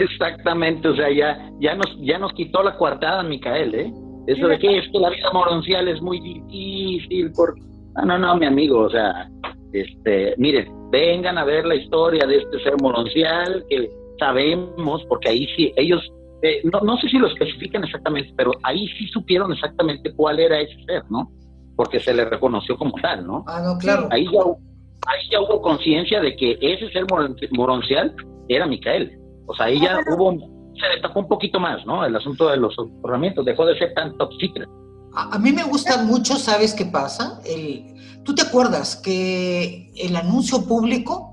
Exactamente, o sea, ya, ya, nos, ya nos quitó la coartada Micael, ¿eh? Eso de que es que la vida moroncial es muy difícil, por... No, no, no, mi amigo, o sea, este, miren, vengan a ver la historia de este ser moroncial, que sabemos, porque ahí sí, ellos, eh, no, no sé si lo especifican exactamente, pero ahí sí supieron exactamente cuál era ese ser, ¿no? Porque se le reconoció como tal, ¿no? Ah, no, claro. Ahí ya, ahí ya hubo conciencia de que ese ser moroncial era Micael. O sea, ahí ya ah, hubo, se destacó un poquito más, ¿no? El asunto de los ornamentos, dejó de ser tan top secret. A, mí me gusta mucho, ¿sabes qué pasa? El, ¿Tú te acuerdas que el anuncio público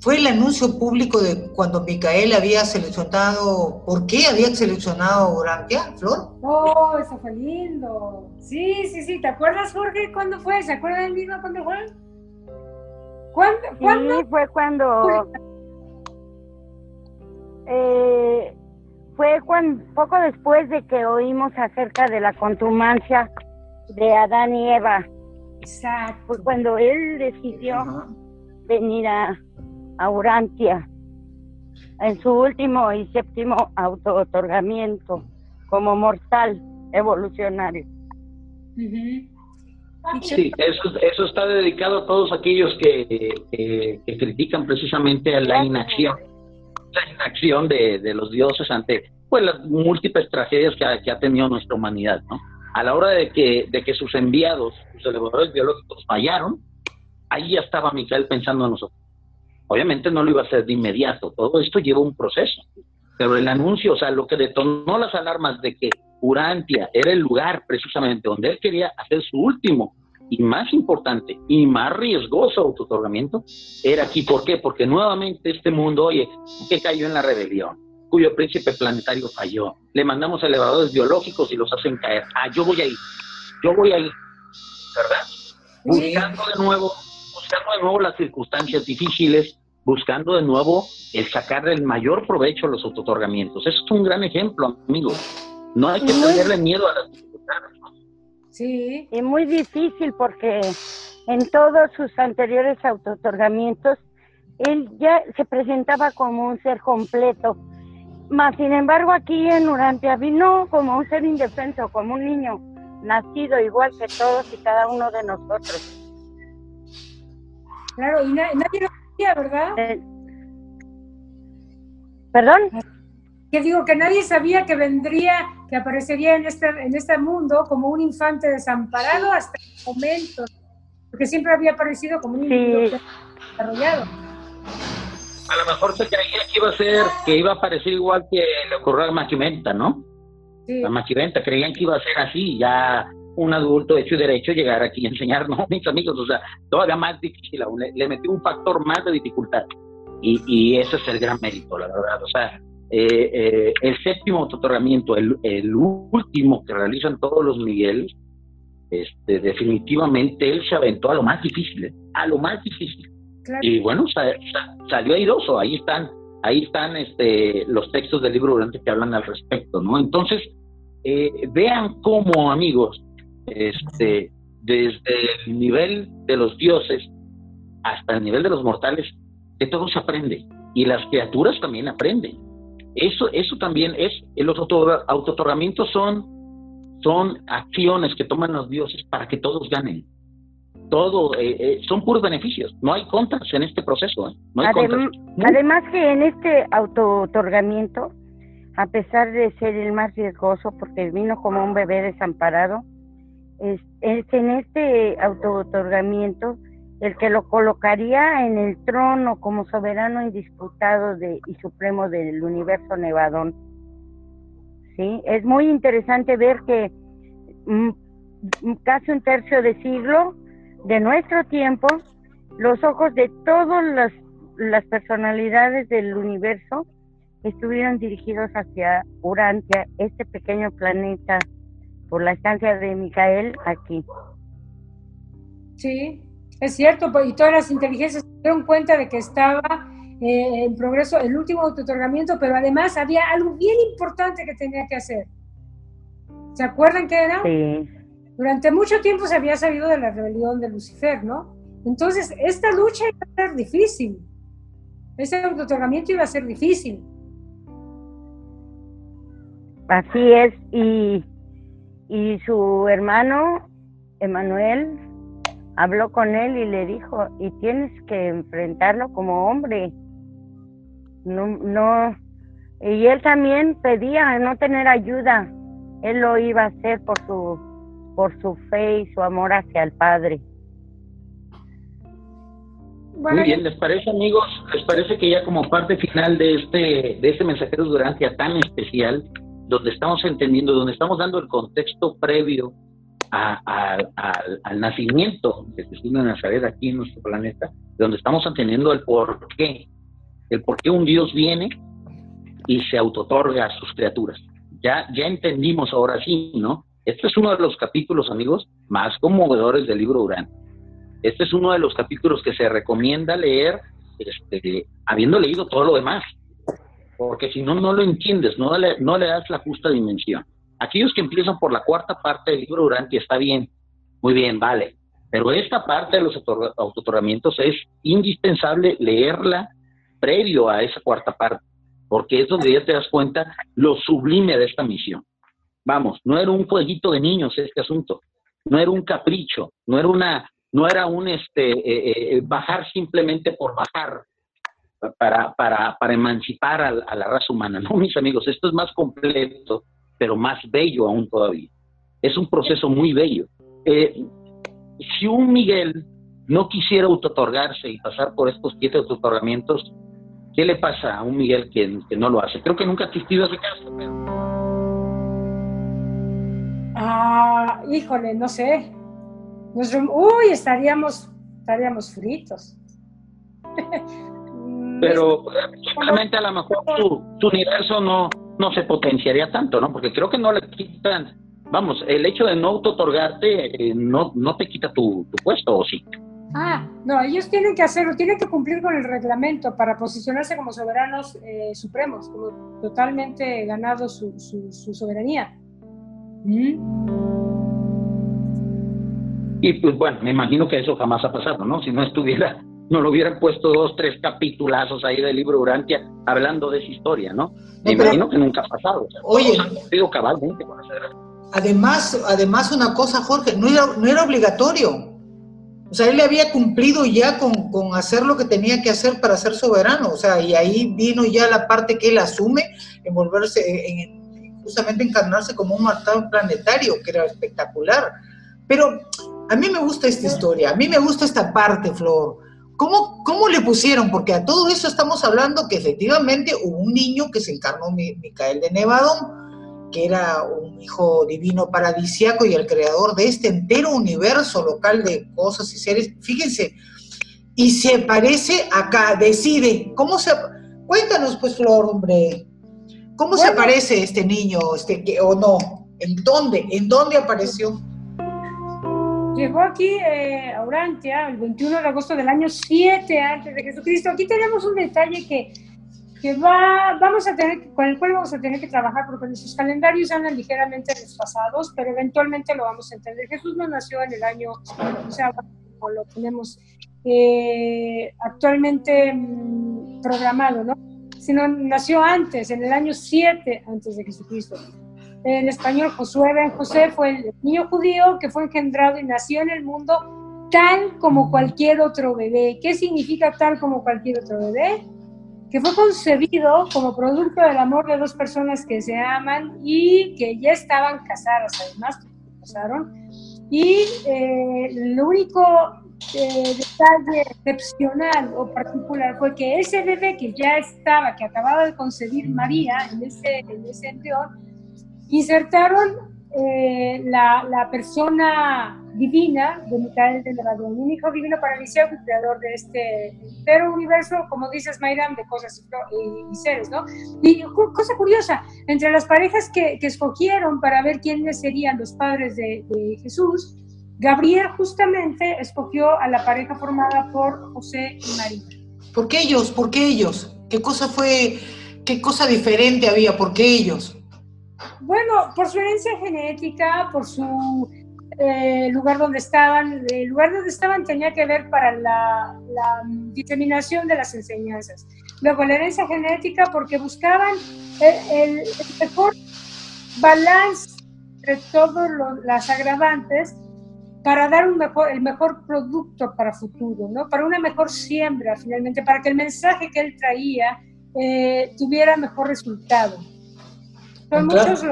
fue el anuncio público de cuando Micael había seleccionado, ¿por qué había seleccionado Urantia, Flor? Oh, eso fue lindo. Sí, sí, sí. ¿Te acuerdas, Jorge, cuándo fue? ¿Se acuerdan el mismo cuándo fue? ¿Cuándo? Sí, fue cuando eh, fue cuando, poco después de que oímos acerca de la contumacia de Adán y Eva. Exacto. Fue cuando él decidió venir a, a Urantia en su último y séptimo auto-otorgamiento como mortal evolucionario. Sí, eso, eso está dedicado a todos aquellos que, que critican precisamente a la inacción inacción de, de, los dioses ante pues, las múltiples tragedias que ha, que ha, tenido nuestra humanidad, ¿no? a la hora de que, de que sus enviados, sus elevadores biológicos fallaron, ahí ya estaba Micael pensando en nosotros. Obviamente no lo iba a hacer de inmediato, todo esto lleva un proceso. Pero el anuncio, o sea, lo que detonó las alarmas de que Urantia era el lugar precisamente donde él quería hacer su último y más importante y más riesgoso autotorgamiento era aquí. ¿Por qué? Porque nuevamente este mundo, oye, que cayó en la rebelión, cuyo príncipe planetario falló. Le mandamos elevadores biológicos y los hacen caer. Ah, yo voy ahí, yo voy ahí, ¿verdad? Buscando de nuevo, buscando de nuevo las circunstancias difíciles, buscando de nuevo el sacar el mayor provecho a los autotorgamientos. Eso es un gran ejemplo, amigos. No hay que tenerle miedo a las. Sí. Y muy difícil porque en todos sus anteriores autotorgamientos él ya se presentaba como un ser completo. Más sin embargo aquí en Urantia vino como un ser indefenso, como un niño nacido igual que todos y cada uno de nosotros. Claro, y nadie lo sabía, ¿verdad? Eh, ¿Perdón? Que digo que nadie sabía que vendría que aparecería en este, en este mundo como un infante desamparado hasta el momento, porque siempre había aparecido como un infante desarrollado. A lo mejor se creía que iba a ser, que iba a aparecer igual que le ocurrió a Machiventa, ¿no? Sí. A Machiventa creían que iba a ser así, ya un adulto hecho y derecho llegar aquí y enseñar, no, mis amigos, o sea, todavía más difícil aún, le, le metió un factor más de dificultad. Y, y ese es el gran mérito, la verdad. O sea, eh, eh, el séptimo otorgamiento, el, el, último que realizan todos los Miguel, este, definitivamente él se aventó a lo más difícil, a lo más difícil. Y bueno, salió airoso, ahí están, ahí están este, los textos del libro durante que hablan al respecto, ¿no? Entonces, eh, vean cómo, amigos, este, desde el nivel de los dioses hasta el nivel de los mortales, de todo se aprende. Y las criaturas también aprenden. Eso, eso también es, los autotorgamientos son, son acciones que toman los dioses para que todos ganen. Todo, eh, eh, son puros beneficios. No hay contras en este proceso. ¿eh? No hay Además que en este autotorgamiento, a pesar de ser el más riesgoso, porque vino como un bebé desamparado, es, es en este autotorgamiento el que lo colocaría en el trono como soberano indisputado de, y supremo del universo nevadón. ¿Sí? Es muy interesante ver que mm, mm, casi un tercio de siglo de nuestro tiempo, los ojos de todas las, las personalidades del universo estuvieron dirigidos hacia Urantia, este pequeño planeta, por la estancia de Micael aquí. Sí, es cierto, pues, y todas las inteligencias se dieron cuenta de que estaba eh, en progreso el último autotorgamiento, pero además había algo bien importante que tenía que hacer. ¿Se acuerdan qué era? Sí. Durante mucho tiempo se había sabido de la rebelión de Lucifer, ¿no? Entonces, esta lucha iba a ser difícil. Ese autotorgamiento iba a ser difícil. Así es, y, y su hermano, Emanuel, habló con él y le dijo, y tienes que enfrentarlo como hombre. No, no, y él también pedía no tener ayuda. Él lo iba a hacer por su, por su fe y su amor hacia el Padre. Muy bien, ¿les parece amigos? ¿Les parece que ya como parte final de este, de este mensajero durante tan especial, donde estamos entendiendo, donde estamos dando el contexto previo al nacimiento de Jesús de Nazaret aquí en nuestro planeta, donde estamos entendiendo el por qué, el por qué un Dios viene y se autotorga a sus criaturas. Ya, ya entendimos ahora sí, ¿no? Este es uno de los capítulos, amigos, más conmovedores del libro Urán. Este es uno de los capítulos que se recomienda leer este, habiendo leído todo lo demás, porque si no, no lo entiendes, no le, no le das la justa dimensión. Aquellos que empiezan por la cuarta parte del libro Durante está bien, muy bien, vale. Pero esta parte de los autotoramientos es indispensable leerla previo a esa cuarta parte, porque es donde ya te das cuenta lo sublime de esta misión. Vamos, no era un jueguito de niños este asunto, no era un capricho, no era una, no era un este eh, eh, bajar simplemente por bajar para, para, para emancipar a la raza humana. No, mis amigos, esto es más completo pero más bello aún todavía. es un proceso muy bello. Eh, si un Miguel no quisiera autotorgarse y pasar por estos siete autotorgamientos, ¿qué le pasa a un Miguel que, no lo hace? Creo que nunca ha existido ese caso. Ah, híjole, no sé. uy, estaríamos, estaríamos fritos. Pero simplemente a lo mejor su, universo no, no se potenciaría tanto, ¿no? Porque creo que no le quitan, vamos, el hecho de no autotorgarte eh, no, no te quita tu, puesto, ¿o sí? Ah, no, ellos tienen que hacerlo, tienen que cumplir con el reglamento para posicionarse como soberanos eh, supremos, como totalmente ganado su, su, soberanía. Y pues bueno, me imagino que eso jamás ha pasado, ¿no? Si no estuviera no lo hubieran puesto dos, tres capitulazos ahí del libro Urantia hablando de esa historia, ¿no? Me imagino que nunca ha pasado. oye, cabalmente Además, además una cosa, Jorge, no era, no era obligatorio. O sea, él le había cumplido ya con, con, hacer lo que tenía que hacer para ser soberano. O sea, y ahí vino ya la parte que él asume en volverse, en, justamente encarnarse como un martán planetario, que era espectacular. Pero a mí me gusta esta historia, a mí me gusta esta parte, Flor, ¿Cómo, ¿Cómo le pusieron? Porque a todo eso estamos hablando que efectivamente hubo un niño que se encarnó Micael de Nevadón, que era un hijo divino paradisiaco y el creador de este entero universo local de cosas y seres. Fíjense, y se parece acá, decide, ¿cómo se... Cuéntanos pues, Flor, hombre, ¿cómo se aparece este niño, este, o no? ¿En dónde? ¿En dónde apareció? Llegó aquí eh, a Urantia el 21 de agosto del año 7 antes de Jesucristo. Aquí tenemos un detalle que, que va, vamos a tener, con el cual vamos a tener que trabajar porque nuestros calendarios andan ligeramente desfasados, pero eventualmente lo vamos a entender. Jesús no nació en el año, o sea, como lo tenemos eh, actualmente mm, programado, ¿no? Sino nació antes, en el año 7 antes de Jesucristo en español Josué Ben José fue el niño judío que fue engendrado y nació en el mundo tal como cualquier otro bebé. ¿Qué significa tal como cualquier otro bebé? Que fue concebido como producto del amor de dos personas que se aman y que ya estaban casadas, además, se casaron. Y eh, lo único eh, detalle excepcional o particular fue que ese bebé que ya estaba, que acababa de concebir María en ese, en ese insertaron eh, la, la, persona divina de Micael de Nevadón, un hijo divino paradisíaco y creador de este entero universo, como dices, Mayram, de cosas y, seres, ¿no? Y cosa curiosa, entre las parejas que, que, escogieron para ver quiénes serían los padres de, de, Jesús, Gabriel justamente escogió a la pareja formada por José y María. ¿Por qué ellos? ¿Por qué ellos? ¿Qué cosa fue, qué cosa diferente había? ¿Por qué ellos? Bueno, por su herencia genética, por su eh, lugar donde estaban, el lugar donde estaban tenía que ver para la, determinación de las enseñanzas. Luego la herencia genética porque buscaban el, mejor balance entre todas las agravantes para dar un mejor, el mejor producto para futuro, ¿no? para una mejor siembra finalmente, para que el mensaje que él traía eh, tuviera mejor resultado. Son muchos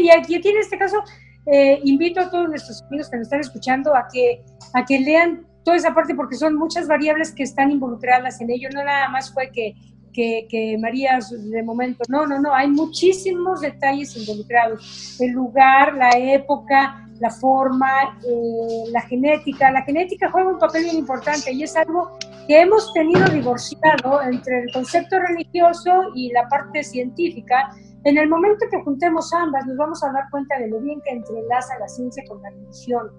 y aquí, en este caso eh, invito a todos nuestros amigos que nos están escuchando a que, a que lean toda esa parte porque son muchas variables que están involucradas en ello. No nada más fue que, que, que, María de momento, no, no, no, hay muchísimos detalles involucrados. El lugar, la época, la forma, eh, la genética. La genética juega un papel bien importante y es algo que hemos tenido divorciado entre el concepto religioso y la parte científica en el momento que juntemos ambas, nos vamos a dar cuenta de lo bien que entrelaza la ciencia con la religión,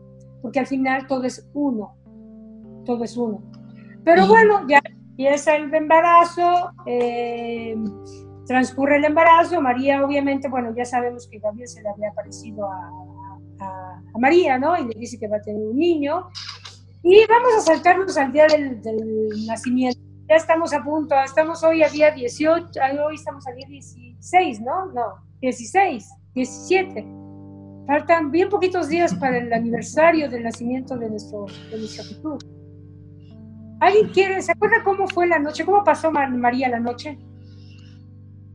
porque al final todo es uno, todo es uno. Pero bueno, ya empieza el embarazo, eh, transcurre el embarazo, María obviamente, bueno, ya sabemos que Gabriel se le había parecido a, María, ¿no? Y le dice que va a tener un niño. Y vamos a saltarnos al día del, del nacimiento. Ya estamos a punto, estamos hoy a día 18, hoy estamos a día 18 16, ¿no? No, 16, 17. Faltan bien poquitos días para el aniversario del nacimiento de nuestro, de nuestro Jesús. ¿Alguien quiere, se acuerda cómo fue la noche? ¿Cómo pasó María la noche?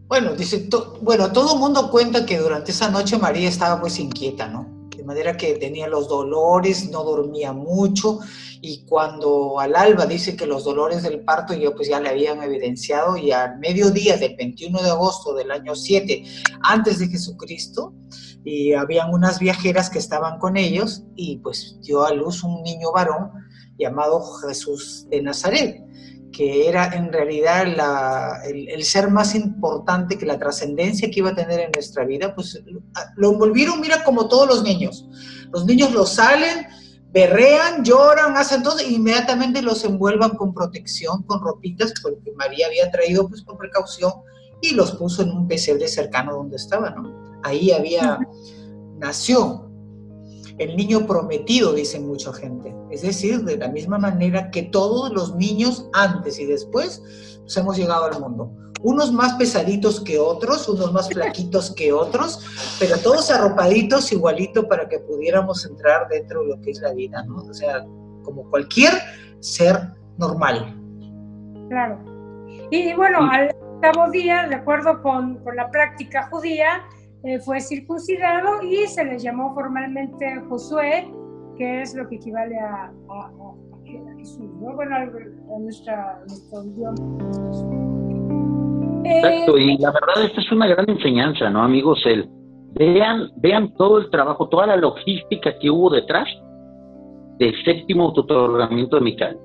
Bueno, dice, bueno, todo el mundo cuenta que durante esa noche María estaba pues inquieta, ¿no? Manera que tenía los dolores, no dormía mucho y cuando al alba dice que los dolores del parto ya pues ya le habían evidenciado y al mediodía del 21 de agosto del año 7 antes de Jesucristo y habían unas viajeras que estaban con ellos y pues dio a luz un niño varón llamado Jesús de Nazaret que era en realidad el, ser más importante que la trascendencia que iba a tener en nuestra vida, pues lo envolvieron, mira, como todos los niños. Los niños lo salen, berrean, lloran, hacen todo, e inmediatamente los envuelvan con protección, con ropitas, porque María había traído pues con precaución y los puso en un pesebre cercano donde estaba, ¿no? Ahí había, nació el niño prometido, dicen mucha gente. Es decir, de la misma manera que todos los niños antes y después, pues hemos llegado al mundo. Unos más pesaditos que otros, unos más flaquitos que otros, pero todos arropaditos igualito para que pudiéramos entrar dentro de lo que es la vida, ¿no? O sea, como cualquier ser normal. Claro. Y bueno, al octavo día, de acuerdo con, con la práctica judía, eh, fue circuncidado y se le llamó formalmente Josué, que es lo que equivale a, Jesús, ¿no? Bueno, a, nuestra, nuestro idioma. Exacto, y la verdad esta es una gran enseñanza, ¿no, amigos? El, vean, vean todo el trabajo, toda la logística que hubo detrás del séptimo otorgamiento de Micael.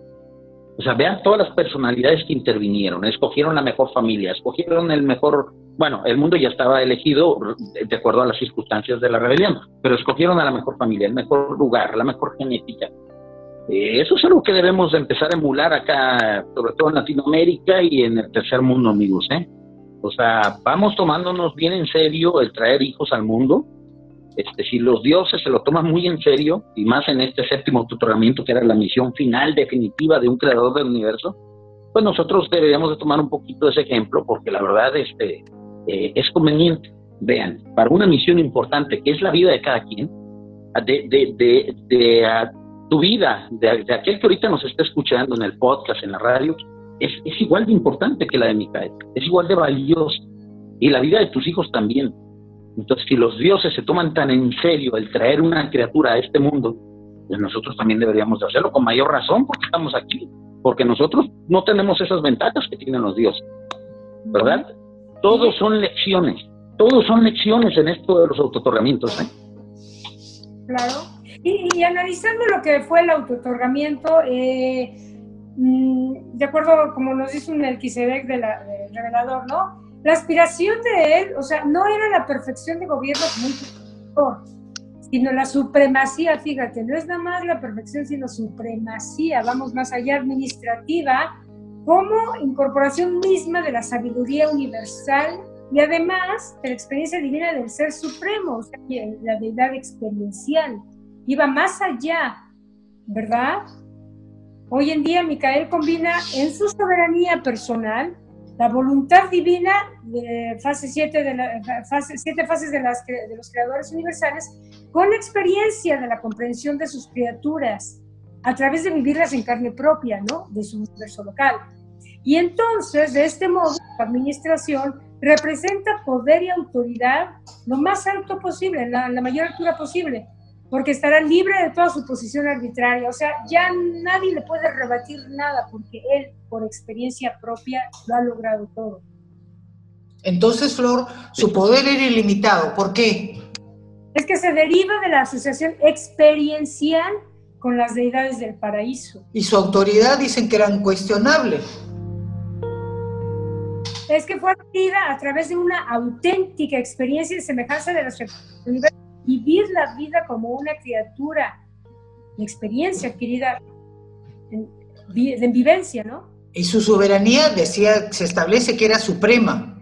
O sea, vean todas las personalidades que intervinieron, escogieron la mejor familia, escogieron el mejor, bueno, el mundo ya estaba elegido de acuerdo a las circunstancias de la rebelión, pero escogieron a la mejor familia, el mejor lugar, la mejor genética. Eh, eso es algo que debemos empezar a emular acá, sobre todo en Latinoamérica y en el tercer mundo, amigos, ¿eh? O sea, vamos tomándonos bien en serio el traer hijos al mundo, este, si los dioses se lo toman muy en serio, y más en este séptimo tutoramiento que era la misión final definitiva de un creador del universo, pues nosotros deberíamos de tomar un poquito de ese ejemplo, porque la verdad este, eh, es conveniente. Vean, para una misión importante que es la vida de cada quien, de, de, de, tu vida, de, aquel que ahorita nos está escuchando en el podcast, en la radio, es, es igual de importante que la de Micael, es igual de valiosa. Y la vida de tus hijos también. Entonces, si los dioses se toman tan en serio el traer una criatura a este mundo, pues nosotros también deberíamos de hacerlo con mayor razón porque estamos aquí, porque nosotros no tenemos esas ventajas que tienen los dioses, ¿verdad? Todos son lecciones, todos son lecciones en esto de los autotorgamientos. ¿eh? Claro. Y, analizando lo que fue el autotorgamiento, eh, mm, de acuerdo como nos dice un Elquisedec del revelador, ¿no? La aspiración de él, o sea, no era la perfección de gobierno como sino la supremacía, fíjate, no es nada más la perfección, sino supremacía, vamos más allá, administrativa, como incorporación misma de la sabiduría universal y además de la experiencia divina del Ser Supremo, o sea, la deidad experiencial. Iba más allá, ¿verdad? Hoy en día Micael combina en su soberanía personal la voluntad divina, de fase 7 de la, siete fases de los creadores universales, con la experiencia de la comprensión de sus criaturas, a través de vivirlas en carne propia, ¿no? De su universo local. Y entonces, de este modo, la administración representa poder y autoridad lo más alto posible, la, la mayor altura posible, porque estará libre de toda su posición arbitraria. O sea, ya nadie le puede rebatir nada, porque él, por experiencia propia, lo ha logrado todo. Entonces, Flor, su poder era ilimitado. ¿Por qué? Es que se deriva de la asociación experiencial con las deidades del paraíso. Y su autoridad dicen que era incuestionable. Es que fue adquirida a través de una auténtica experiencia y semejanza de las vivir la vida como una criatura, experiencia adquirida en, vivencia, ¿no? Y su soberanía, decía, se establece que era suprema.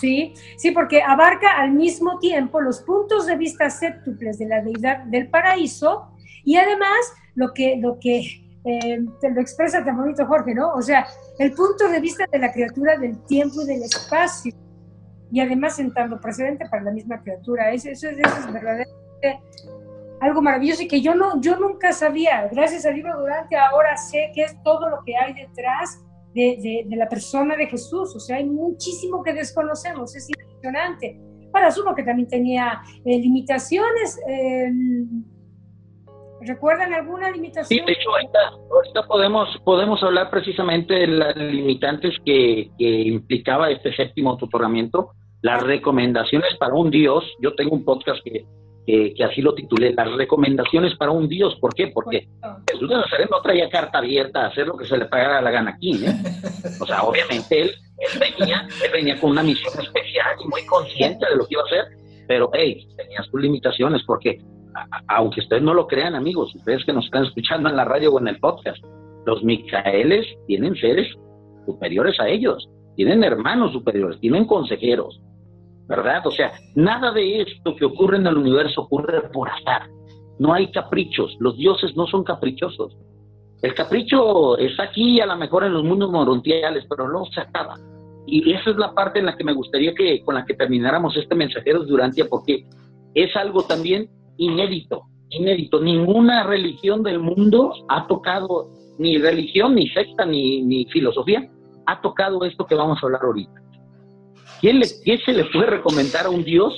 Sí, sí, porque abarca al mismo tiempo los puntos de vista séptuples de la deidad del paraíso y además lo que, lo que eh, te lo expresa tan bonito Jorge, ¿no? O sea, el punto de vista de la criatura del tiempo y del espacio y además sentando precedente para la misma criatura. Eso, eso, es verdaderamente algo maravilloso y que yo, no, yo nunca sabía. Gracias al libro Durante ahora sé que es todo lo que hay detrás de, la persona de Jesús. O sea, hay muchísimo que desconocemos, es impresionante. Ahora, asumo que también tenía eh, limitaciones. Eh, ¿Recuerdan alguna limitación? Sí, de hecho, ahorita, podemos, podemos hablar precisamente de las limitantes que, implicaba este séptimo tutoramiento, las recomendaciones para un Dios. Yo tengo un podcast que, que, así lo titulé, las recomendaciones para un Dios. ¿Por qué? Porque Jesús de Nazaret no traía carta abierta a hacer lo que se le pagara la gana aquí. ¿eh? O sea, obviamente él, él, venía, él venía con una misión especial y muy consciente de lo que iba a hacer, pero hey, tenía sus limitaciones porque aunque ustedes no lo crean, amigos, ustedes que nos están escuchando en la radio o en el podcast, los Micaeles tienen seres superiores a ellos, tienen hermanos superiores, tienen consejeros, ¿verdad? O sea, nada de esto que ocurre en el universo ocurre por azar. No hay caprichos, los dioses no son caprichosos. El capricho está aquí a lo mejor en los mundos morontiales, pero no se acaba. Y esa es la parte en la que me gustaría que con la que termináramos este Mensajeros Durantia, porque es algo también inédito, inédito. Ninguna religión del mundo ha tocado, ni religión, ni secta, ni, ni filosofía, ha tocado esto que vamos a hablar ahorita. ¿Quién le, ¿Qué se le puede recomendar a un Dios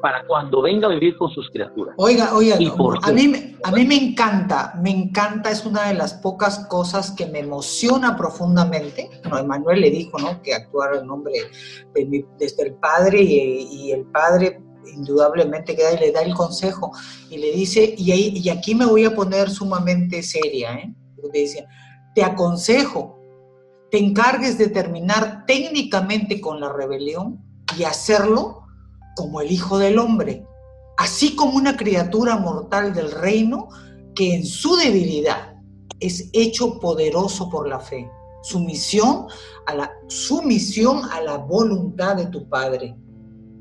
para cuando venga a vivir con sus criaturas? Oiga, oiga, a, mí, a mí me encanta, me encanta, es una de las pocas cosas que me emociona profundamente. Bueno, Emanuel le dijo, ¿no? Que actuara en nombre de desde el Padre y, y el Padre indudablemente queda y le da el consejo y le dice, y, aquí me voy a poner sumamente seria, ¿eh? dice, te aconsejo, te encargues de terminar técnicamente con la rebelión y hacerlo como el Hijo del Hombre, así como una criatura mortal del reino que en su debilidad es hecho poderoso por la fe. Sumisión a la sumisión a la voluntad de tu Padre.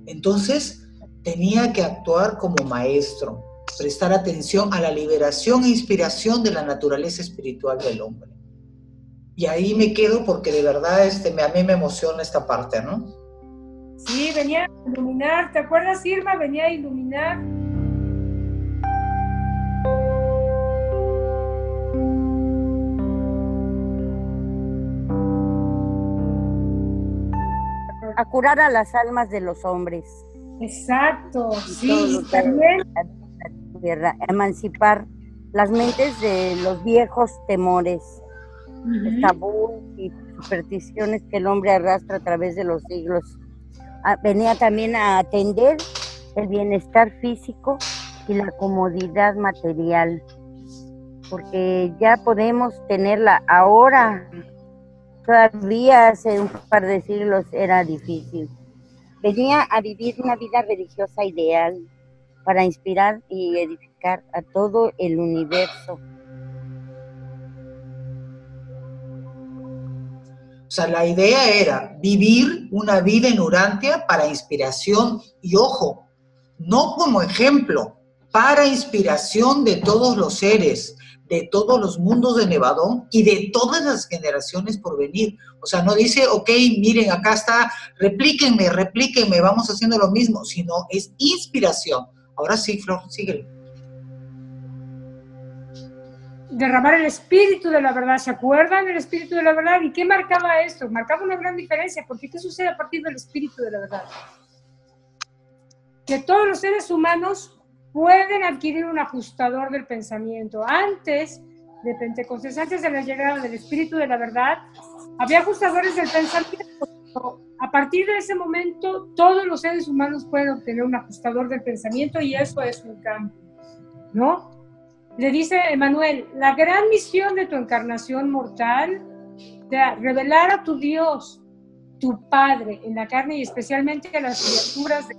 Entonces, tenía que actuar como maestro, prestar atención a la liberación e inspiración de la naturaleza espiritual del hombre. Y ahí me quedo porque de verdad este, a mí me emociona esta parte, ¿no? Sí, venía a iluminar, ¿te acuerdas Irma? Venía a iluminar. A curar a las almas de los hombres. Exacto, sí, también. emancipar las mentes de los viejos temores, tabú y supersticiones que el hombre arrastra a través de los siglos. Ah, venía también a atender el bienestar físico y la comodidad material, porque ya podemos tenerla ahora. Todavía hace un par de siglos era difícil venía a vivir una vida religiosa ideal para inspirar y edificar a todo el universo. O sea, la idea era vivir una vida en Urantia para inspiración y ojo, no como ejemplo, para inspiración de todos los seres, de todos los mundos de Nevadón y de todas las generaciones por venir. O sea, no dice, ok, miren, acá está, replíquenme, replíquenme, vamos haciendo lo mismo, sino es inspiración. Ahora sí, Flor, síguele. Derramar el espíritu de la verdad, ¿se acuerdan del espíritu de la verdad? ¿Y qué marcaba esto? Marcaba una gran diferencia, porque ¿qué sucede a partir del espíritu de la verdad? Que todos los seres humanos pueden adquirir un ajustador del pensamiento. Antes de Pentecostés, antes de la llegada del Espíritu de la verdad, había ajustadores del pensamiento. A partir de ese momento, todos los seres humanos pueden obtener un ajustador del pensamiento y eso es un cambio, ¿no? Le dice Emanuel, la gran misión de tu encarnación mortal, de revelar a tu Dios, tu Padre, en la carne y especialmente a las criaturas de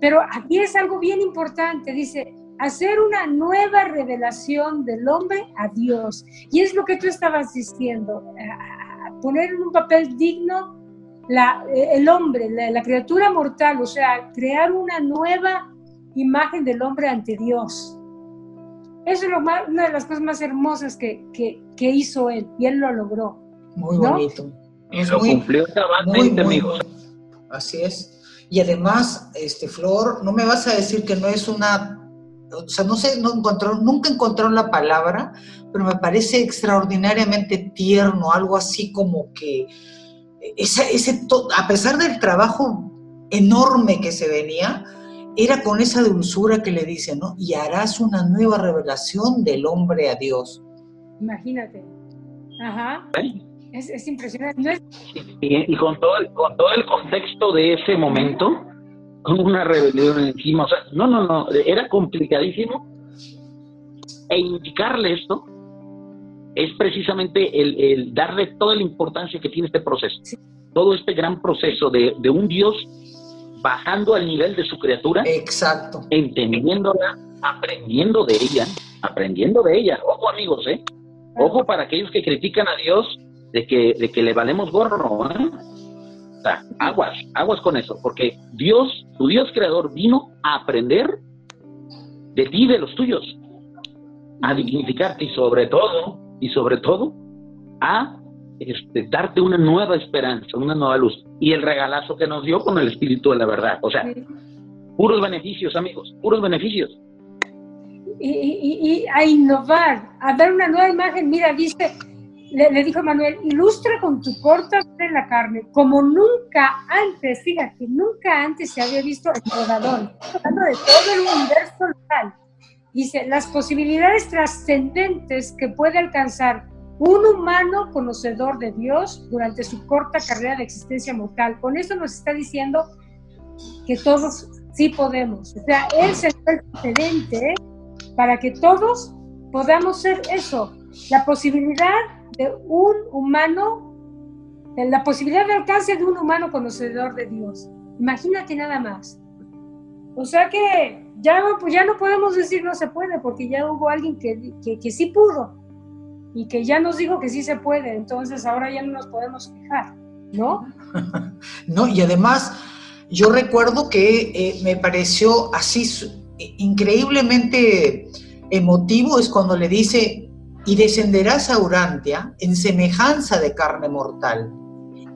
pero aquí es algo bien importante, dice, hacer una nueva revelación del hombre a Dios. Y es lo que tú estabas diciendo, poner en un papel digno la, el hombre, la, criatura mortal, o sea, crear una nueva imagen del hombre ante Dios. Eso es lo una de las cosas más hermosas que, que, hizo él, y él lo logró. Muy bonito. Y lo cumplió cabalmente, amigos. Así es. Y además, este, Flor, no me vas a decir que no es una o sea, no sé, no encontraron, nunca encontraron la palabra, pero me parece extraordinariamente tierno, algo así como que ese, ese a pesar del trabajo enorme que se venía, era con esa dulzura que le dice, ¿no? Y harás una nueva revelación del hombre a Dios. Imagínate. Ajá. Es, impresionante. Y, con, todo el, con todo el contexto de ese momento, con una rebelión encima, o sea, no, no, no, era complicadísimo. E indicarle esto es precisamente el, darle toda la importancia que tiene este proceso. Todo este gran proceso de, de un Dios bajando al nivel de su criatura. Exacto. Entendiéndola, aprendiendo de ella, aprendiendo de ella. Ojo amigos, ¿eh? Ojo para aquellos que critican a Dios de que, de que le valemos gorro, ¿eh? O sea, aguas, aguas con eso, porque Dios, tu Dios creador, vino a aprender de ti de los tuyos, a dignificarte y sobre todo, y sobre todo, a este, darte una nueva esperanza, una nueva luz. Y el regalazo que nos dio con el Espíritu de la verdad. O sea, puros beneficios, amigos, puros beneficios. Y, a innovar, a dar una nueva imagen. Mira, dice, le, dijo Manuel, ilustra con tu corta en la carne, como nunca antes, fíjate, nunca antes se había visto el rodadón, hablando de todo el universo local. Dice, las posibilidades trascendentes que puede alcanzar un humano conocedor de Dios durante su corta carrera de existencia mortal. Con eso nos está diciendo que todos sí podemos. O sea, Él se el precedente para que todos podamos ser eso, la posibilidad de un humano, la posibilidad de alcance de un humano conocedor de Dios. Imagínate nada más. O sea que ya, pues ya no podemos decir no se puede, porque ya hubo alguien que, que, que sí pudo y que ya nos dijo que sí se puede, entonces ahora ya no nos podemos quejar, ¿no? no, y además yo recuerdo que eh, me pareció así increíblemente emotivo es cuando le dice, y descenderás a Urantia en semejanza de carne mortal,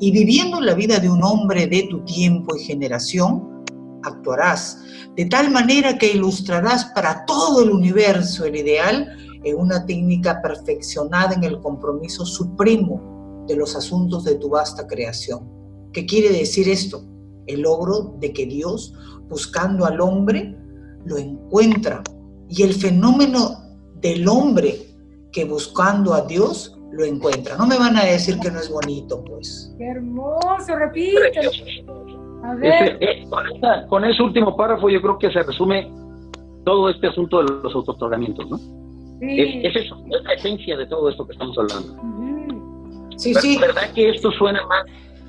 y viviendo la vida de un hombre de tu tiempo y generación, actuarás de tal manera que ilustrarás para todo el universo el ideal en una técnica perfeccionada en el compromiso supremo de los asuntos de tu vasta creación. ¿Qué quiere decir esto? El logro de que Dios, buscando al hombre, lo encuentra. Y el fenómeno del hombre que buscando a Dios lo encuentra. No me van a decir que no es bonito, pues. Qué hermoso, repite. A ver. Eh, con, ese último párrafo yo creo que se resume todo este asunto de los autotratamientos, ¿no? Es, eso, es la esencia de todo esto que estamos hablando. Sí, sí. ¿Verdad que esto suena más,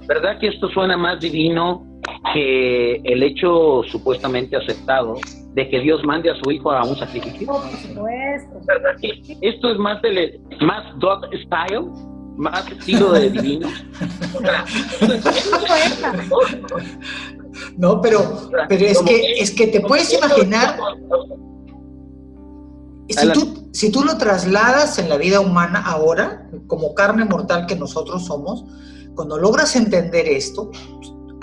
verdad que esto suena más divino que el hecho supuestamente aceptado de que Dios mande a su hijo a un sacrificio? por supuesto. ¿Verdad que esto es más de más dog style? más estilo de divino. no, pero, pero es que, es que te puedes imaginar si tú, si tú lo trasladas en la vida humana ahora, como carne mortal que nosotros somos, cuando logras entender esto,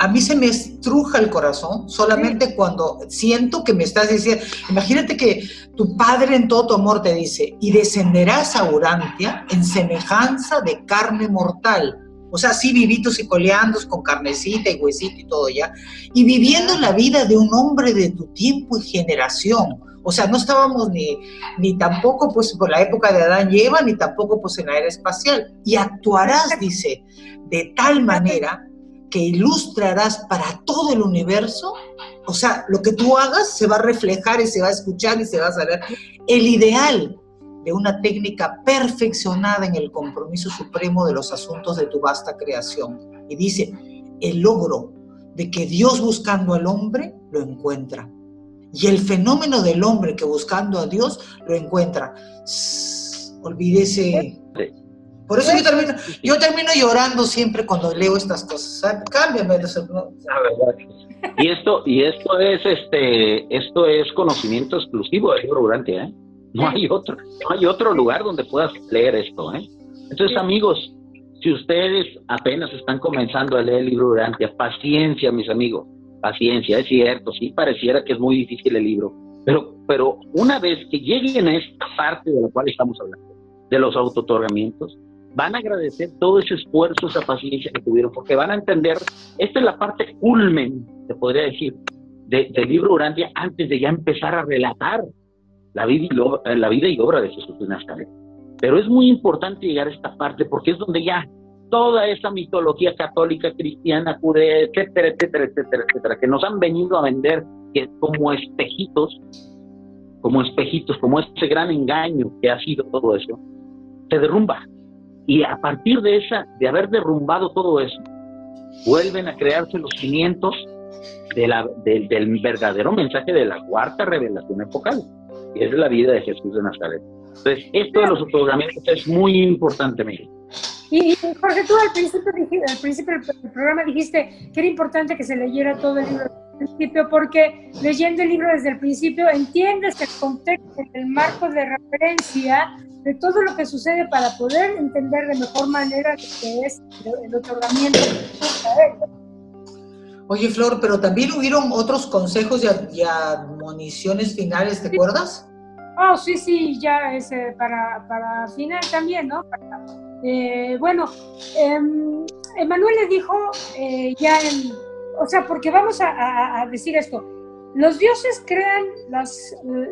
a mí se me estruja el corazón solamente cuando siento que me estás diciendo, imagínate que tu padre en todo tu amor te dice, y descenderás a Urantia en semejanza de carne mortal. O sea, sí vivitos y coleandos con carnecita y huesito y todo ya, y viviendo la vida de un hombre de tu tiempo y generación o sea, no estábamos ni, ni tampoco pues por la época de Adán y Eva, ni tampoco pues en la era espacial. Y actuarás, dice, de tal manera que ilustrarás para todo el universo. O sea, lo que tú hagas se va a reflejar y se va a escuchar y se va a saber. El ideal de una técnica perfeccionada en el compromiso supremo de los asuntos de tu vasta creación. Y dice, el logro de que Dios buscando al hombre lo encuentra y el fenómeno del hombre que buscando a Dios lo encuentra. olvídese. Por eso yo termino, yo termino llorando siempre cuando leo estas cosas. Cámbiame de Y esto, y esto es este, esto es conocimiento exclusivo del libro durante, ¿eh? No hay otro, no hay otro lugar donde puedas leer esto, ¿eh? Entonces, amigos, si ustedes apenas están comenzando a leer el libro durante, paciencia, mis amigos paciencia, es cierto, sí pareciera que es muy difícil el libro, Pero, pero una vez que lleguen a esta parte de la cual estamos hablando, de los autotorgamientos, van a agradecer todo ese esfuerzo, esa paciencia que tuvieron, porque van a entender, esta es la parte culmen, se podría decir, del libro Urantia antes de ya empezar a relatar la vida y, la vida y obra de Jesús de Nazaret. Pero es muy importante llegar a esta parte porque es donde ya toda esa mitología católica, cristiana, judea, etcétera, etcétera, etcétera, etcétera, que nos han venido a vender que como espejitos, como espejitos, como ese gran engaño que ha sido todo eso, se derrumba. Y a partir de esa, de haber derrumbado todo eso, vuelven a crearse los cimientos del verdadero mensaje de la cuarta revelación epocal, que es la vida de Jesús de Nazaret. Entonces, esto de los autogramientos es muy importante, Miguel. Y, Jorge, tú al principio, al principio del programa dijiste que era importante que se leyera todo el libro desde el principio, porque leyendo el libro desde el principio entiendes el contexto, el marco de referencia de todo lo que sucede para poder entender de mejor manera lo que es el otorgamiento Oye, Flor, pero también hubieron otros consejos y, admoniciones finales, ¿te acuerdas? Oh, sí, sí, ya es para, para final también, ¿no? Eh, bueno, eh, Emanuel le dijo eh, ya en, o sea, porque vamos a, decir esto, los dioses crean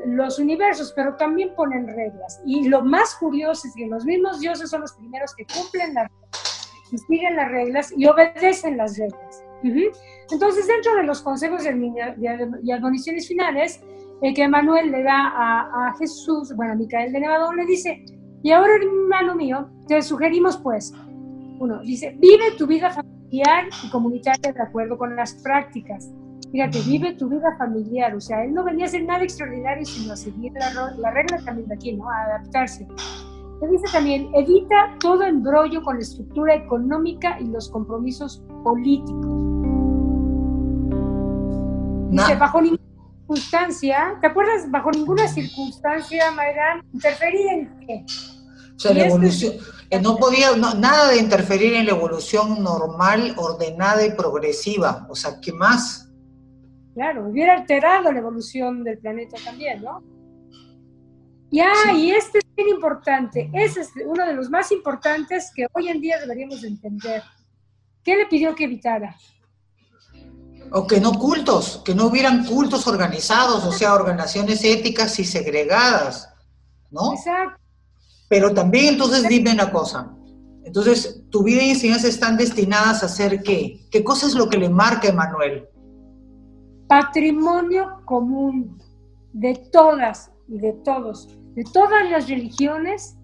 los universos, pero también ponen reglas. Y lo más curioso es que los mismos dioses son los primeros que cumplen las reglas, siguen las reglas y obedecen las reglas. Entonces, dentro de los consejos y admoniciones finales eh, que Emanuel le da a, a, Jesús, bueno, a Micael de Nevadón, le dice, y ahora, hermano mío, te sugerimos pues, uno, dice, vive tu vida familiar y comunitaria de acuerdo con las prácticas. Fíjate, vive tu vida familiar, o sea, él no venía a hacer nada extraordinario, sino a seguir la, la regla también de aquí, ¿no? A adaptarse. Le dice también, evita todo embrollo con la estructura económica y los compromisos políticos. Dice, bajo ninguna circunstancia, ¿te acuerdas? Bajo ninguna circunstancia, Mayrán, interferir en qué? O sea, la evolución, eh, no podía, nada de interferir en la evolución normal, ordenada y progresiva. O sea, ¿qué más? Claro, hubiera alterado la evolución del planeta también, ¿no? Ya, y este es bien importante, ese es uno de los más importantes que hoy en día deberíamos entender. ¿Qué le pidió que evitara? O que no cultos, que no hubieran cultos organizados, o sea, organizaciones éticas y segregadas, ¿no? Exacto. Pero también entonces dime una cosa, entonces tu vida y enseñanza están destinadas a hacer qué? ¿Qué cosa es lo que le marca Emanuel? Patrimonio común de todas y de todos, de todas las religiones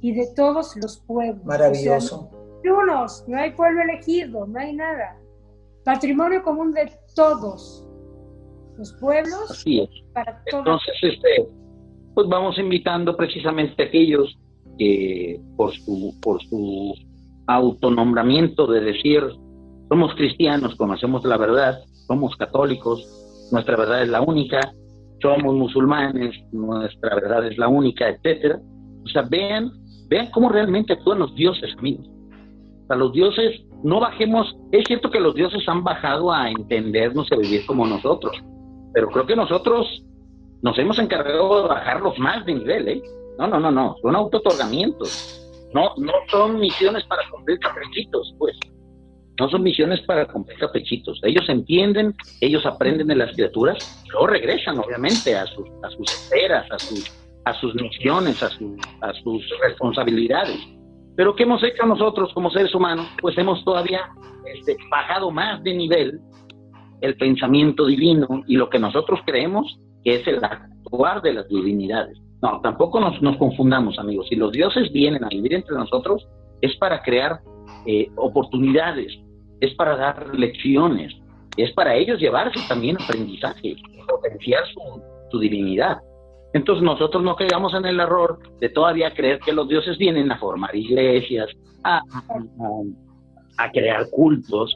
y de todos los pueblos. Maravilloso. unos, no hay pueblo elegido, no hay nada patrimonio común de todos los pueblos. Así es. Entonces, este, pues vamos invitando precisamente a aquellos que por su, por su autonombramiento de decir, somos cristianos, conocemos la verdad, somos católicos, nuestra verdad es la única, somos musulmanes, nuestra verdad es la única, etcétera. O sea, vean, vean cómo realmente actúan los dioses, amigos. O sea, los dioses no bajemos, es cierto que los dioses han bajado a entendernos y a vivir como nosotros, pero creo que nosotros nos hemos encargado de bajarlos más de nivel, ¿eh? No, no, no, no, son autotorgamientos, no, no son misiones para cumplir caprichitos, pues, no son misiones para cumplir caprichitos, ellos entienden, ellos aprenden de las criaturas, luego regresan, obviamente, a sus, a sus esferas, a sus, a sus misiones, a, a sus responsabilidades pero ¿qué hemos hecho nosotros como seres humanos? Pues hemos todavía este, bajado más de nivel el pensamiento divino y lo que nosotros creemos que es el actuar de las divinidades. No, tampoco nos, nos confundamos, amigos. Si los dioses vienen a vivir entre nosotros, es para crear eh, oportunidades, es para dar lecciones, es para ellos llevarse también aprendizaje, potenciar su, su divinidad. Entonces nosotros no caigamos en el error de todavía creer que los dioses vienen a formar iglesias, a, a, crear cultos,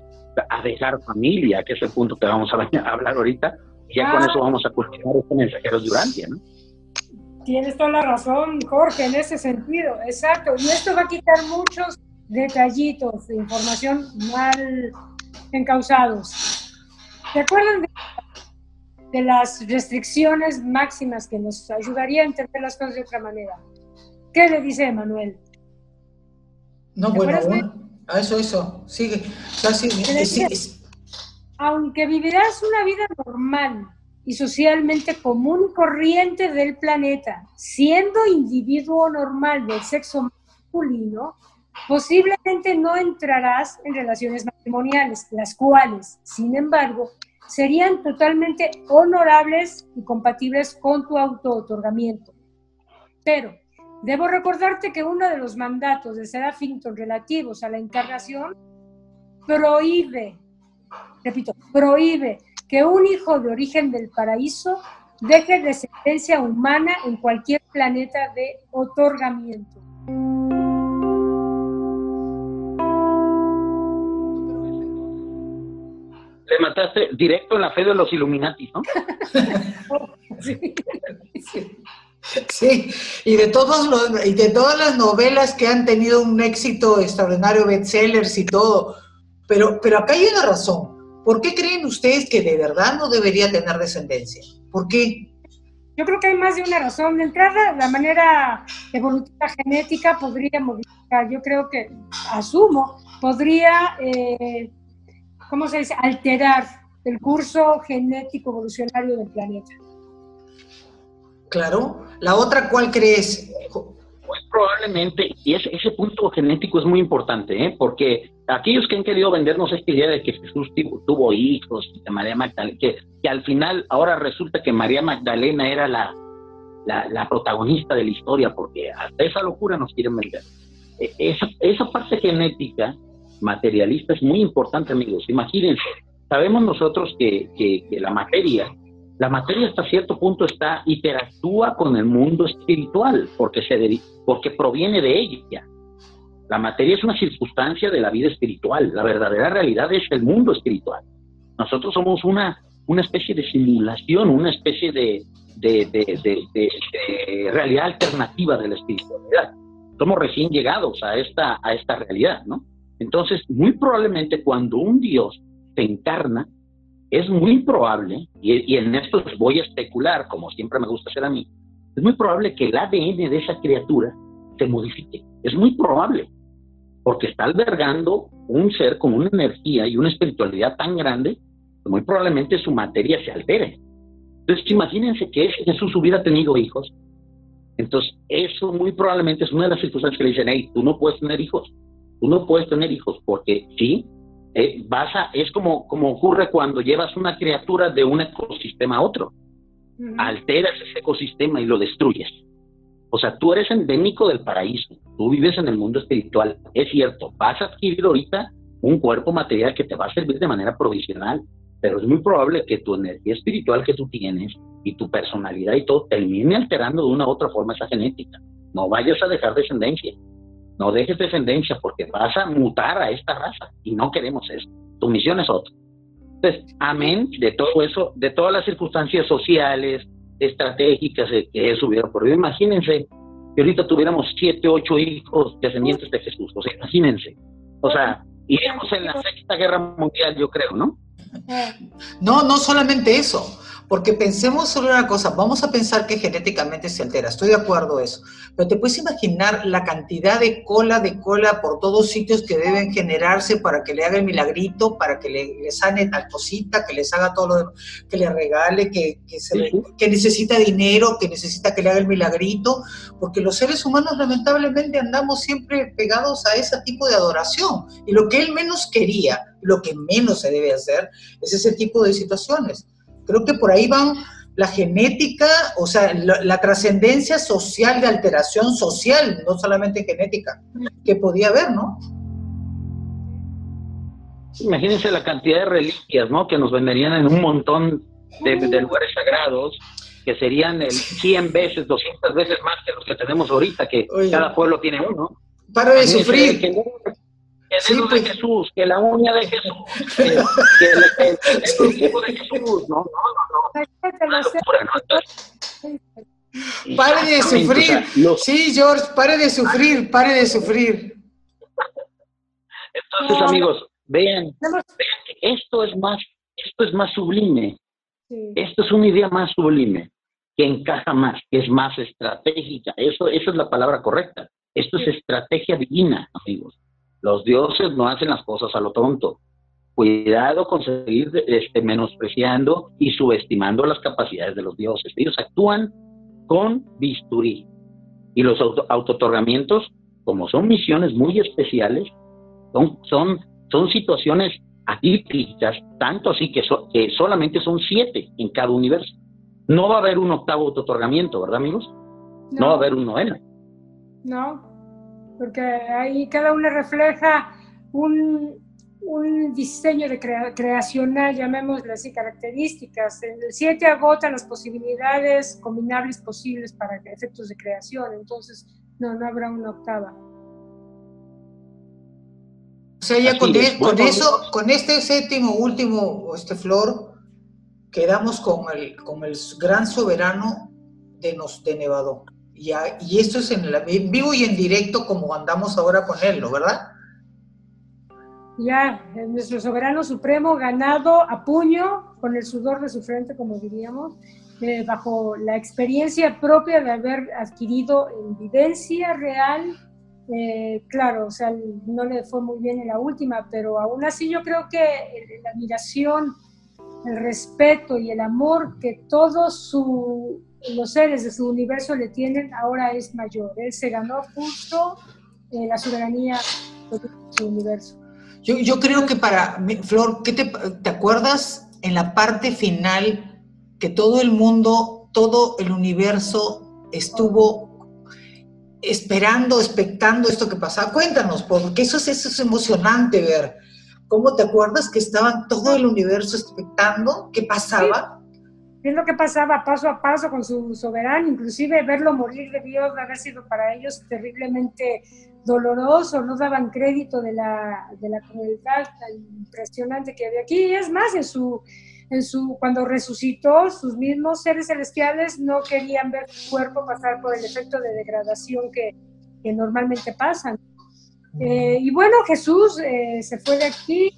a dejar familia, que es el punto que vamos a, hablar ahorita, y ya con eso vamos a cultivar estos mensajeros de Urantia, ¿no? Tienes toda la razón, Jorge, en ese sentido, exacto. Y esto va a quitar muchos detallitos de información mal encausados. ¿Se acuerdan de de las restricciones máximas que nos ayudaría a entender las cosas de otra manera. ¿Qué le dice Emanuel? No, bueno, a eso, eso, sigue. Aunque vivirás una vida normal y socialmente común y corriente del planeta, siendo individuo normal del sexo masculino, posiblemente no entrarás en relaciones matrimoniales, las cuales, sin embargo, serían totalmente honorables y compatibles con tu auto-otorgamiento. Pero debo recordarte que uno de los mandatos de Serafington relativos a la encarnación prohíbe, repito, prohíbe que un hijo de origen del paraíso deje descendencia humana en cualquier planeta de otorgamiento. Le mataste directo en la fe de los Illuminati, ¿no? sí, y de todos los, y de todas las novelas que han tenido un éxito extraordinario, bestsellers y todo. Pero, pero acá hay una razón. ¿Por qué creen ustedes que de verdad no debería tener descendencia? ¿Por qué? Yo creo que hay más de una razón. De entrada, la manera evolutiva genética podría modificar. Yo creo que, asumo, podría eh, ¿cómo se dice?, alterar el curso genético evolucionario del planeta. Claro. ¿La otra cuál crees? Pues probablemente, y ese, ese punto genético es muy importante, ¿eh? porque aquellos que han querido vendernos esta idea de que Jesús tuvo, hijos, de María Magdalena, que, que, al final ahora resulta que María Magdalena era la, la, la, protagonista de la historia, porque hasta esa locura nos quieren vender. E, esa, esa parte genética materialista es muy importante, amigos. Imagínense, sabemos nosotros que, que, la materia, la materia hasta cierto punto está, interactúa con el mundo espiritual, porque, se, porque proviene de ella. La materia es una circunstancia de la vida espiritual, la verdadera realidad es el mundo espiritual. Nosotros somos una, una especie de simulación, una especie de, de, de, realidad alternativa de la espiritualidad. Somos recién llegados a esta, a esta realidad, ¿no? Entonces, muy probablemente cuando un Dios se encarna, es muy probable, y, en esto voy a especular, como siempre me gusta hacer a mí, es muy probable que el ADN de esa criatura se modifique. Es muy probable, porque está albergando un ser con una energía y una espiritualidad tan grande, que muy probablemente su materia se altere. Entonces, imagínense que si Jesús hubiera tenido hijos, entonces eso muy probablemente es una de las circunstancias que le dicen, hey, tú no puedes tener hijos, Tú no puedes tener hijos porque sí, eh, vas a, es como, como ocurre cuando llevas una criatura de un ecosistema a otro. Alteras ese ecosistema y lo destruyes. O sea, tú eres endémico del paraíso, tú vives en el mundo espiritual. Es cierto, vas a adquirir ahorita un cuerpo material que te va a servir de manera provisional, pero es muy probable que tu energía espiritual que tú tienes y tu personalidad y todo termine alterando de una u otra forma esa genética. No vayas a dejar descendencia. No dejes descendencia porque vas a mutar a esta raza y no queremos eso. Tu misión es otra. Entonces, amén de todo eso, de todas las circunstancias sociales, estratégicas que eso hubiera ocurrido. Imagínense que ahorita tuviéramos siete, ocho hijos descendientes de Jesús. O sea, imagínense. O sea, iríamos en la sexta guerra mundial, yo creo, ¿no? No, no solamente eso. Porque pensemos sobre una cosa, vamos a pensar que genéticamente se altera, estoy de acuerdo eso, pero te puedes imaginar la cantidad de cola, de cola por todos sitios que deben generarse para que le haga el milagrito, para que le, sane tal cosita, que les haga todo lo que le regale, que, que necesita dinero, que necesita que le haga el milagrito, porque los seres humanos lamentablemente andamos siempre pegados a ese tipo de adoración. Y lo que él menos quería, lo que menos se debe hacer, es ese tipo de situaciones. Creo que por ahí van la genética, o sea, la, trascendencia social de alteración social, no solamente genética, que podía haber, ¿no? Imagínense la cantidad de reliquias, ¿no? Que nos venderían en un montón de, lugares sagrados, que serían el 100 veces, 200 veces más que los que tenemos ahorita, que cada pueblo tiene uno. Para de sufrir que el dedo de pues. Jesús, que la uña de Jesús, que, el, el, de Jesús, no, no, no, no. Pare de sufrir. Sí, George, pare de sufrir, pare de sufrir. Entonces, amigos, vean, vean que esto es más, esto es más sublime Esto es una idea más sublime, que encaja más, que es más estratégica. Eso, esa es la palabra correcta. Esto es estrategia divina, amigos. Los dioses no hacen las cosas a lo tonto. Cuidado con seguir este, menospreciando y subestimando las capacidades de los dioses. Ellos actúan con bisturí. Y los auto autotorgamientos, como son misiones muy especiales, son, son, son situaciones atípicas, tanto así que, que solamente son siete en cada universo. No va a haber un octavo autotorgamiento, ¿verdad, amigos? No, va a haber un noveno. No, porque ahí cada uno refleja un, un diseño de creacional, llamémosle así, características. El 7 agota las posibilidades combinables posibles para efectos de creación, entonces no, no habrá una octava. O sea, ya con, eso, con este séptimo, último, este flor, quedamos con el, con el gran soberano de, nos, de Nevadón. Y, esto es en, en, vivo y en directo como andamos ahora él, ¿no? ¿Verdad? Ya, nuestro soberano supremo ganado a puño, con el sudor de su frente, como diríamos, eh, bajo la experiencia propia de haber adquirido evidencia real eh, claro, o sea, no le fue muy bien en la última, pero aún así yo creo que la admiración, el respeto y el amor que todos los seres de su universo le tienen ahora es mayor. Él se ganó justo eh, la soberanía de su universo. Yo, creo que para, Flor, ¿qué te, te acuerdas en la parte final que todo el mundo, todo el universo estuvo esperando, expectando esto que pasaba. Cuéntanos, porque eso es, eso es emocionante ver. ¿Cómo te acuerdas que estaban todo el universo expectando qué pasaba? Lo que pasaba paso a paso con su soberano, inclusive verlo morir debió de haber sido para ellos terriblemente doloroso, no daban crédito de la, de la crueldad tan impresionante que había aquí. Y es más, en su, en su, cuando resucitó, sus mismos seres celestiales no querían ver su cuerpo pasar por el efecto de degradación que, que normalmente pasan. Eh, y bueno, Jesús eh, se fue de aquí,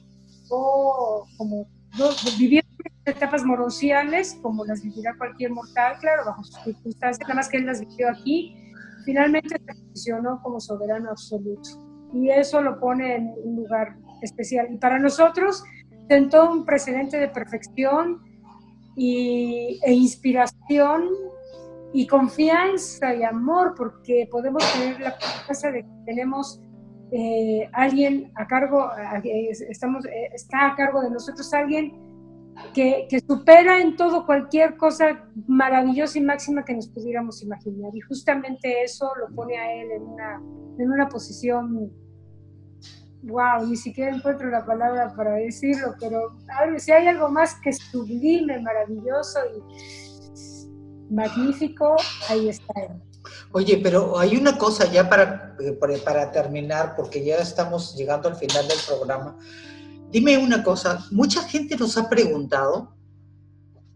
o como vivió etapas morociales, como las vivirá cualquier mortal, claro, bajo sus circunstancias, nada más que él las vivió aquí, finalmente se posicionó como soberano absoluto. Y eso lo pone en un lugar especial. Y para nosotros, sentó un precedente de perfección y, e inspiración y confianza y amor, porque podemos tener la confianza de que tenemos eh, alguien a cargo, estamos, eh, está a cargo de nosotros alguien que, que, supera en todo cualquier cosa maravillosa y máxima que nos pudiéramos imaginar. Y justamente eso lo pone a él en una, en una posición wow, ni siquiera encuentro la palabra para decirlo, pero si hay algo más que sublime, maravilloso y magnífico, ahí está él. Oye, pero hay una cosa ya para, eh, para terminar, porque ya estamos llegando al final del programa. Dime una cosa, mucha gente nos ha preguntado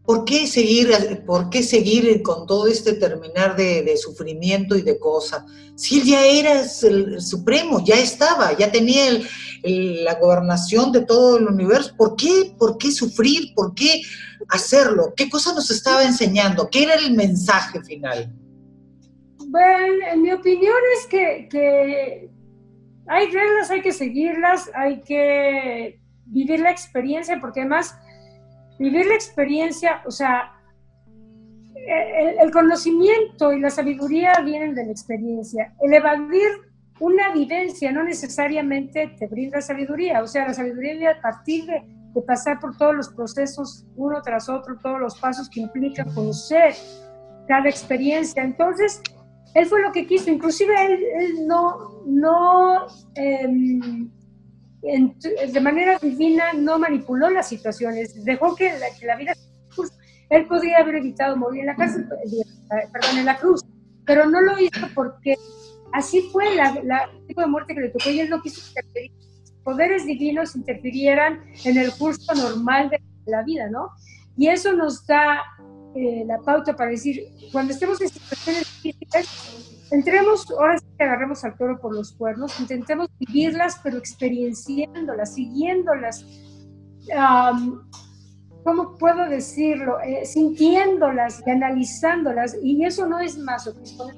¿Por qué seguir, por qué seguir con todo este terminar de, sufrimiento y de cosas? Si él ya era el, supremo, ya estaba, ya tenía la gobernación de todo el universo, ¿por qué, ¿por qué sufrir? ¿Por qué hacerlo? ¿Qué cosa nos estaba enseñando? ¿Qué era el mensaje final? Bueno, en mi opinión es que, que hay reglas, hay que seguirlas, hay que vivir la experiencia, porque además vivir la experiencia, o sea, el, conocimiento y la sabiduría vienen de la experiencia. El evadir una vivencia no necesariamente te brinda sabiduría, o sea, la sabiduría viene a partir de, pasar por todos los procesos uno tras otro, todos los pasos que implica conocer cada experiencia. Entonces, él fue lo que quiso, inclusive él, no, no em, de manera divina no manipuló las situaciones, dejó que la, vida... Él podría haber evitado morir en la cárcel, eh, perdón, en la cruz, pero no lo hizo porque así fue la, el tipo de muerte que le tocó y él no quiso que poderes divinos interfirieran en el curso normal de la vida, ¿no? Y eso nos da eh, la pauta para decir, cuando estemos en situaciones difíciles, entremos, ahora sí que agarremos al toro por los cuernos, intentemos vivirlas, pero experienciándolas, siguiéndolas, ¿cómo puedo decirlo? Eh, sintiéndolas y analizándolas, y eso no es masoquismo,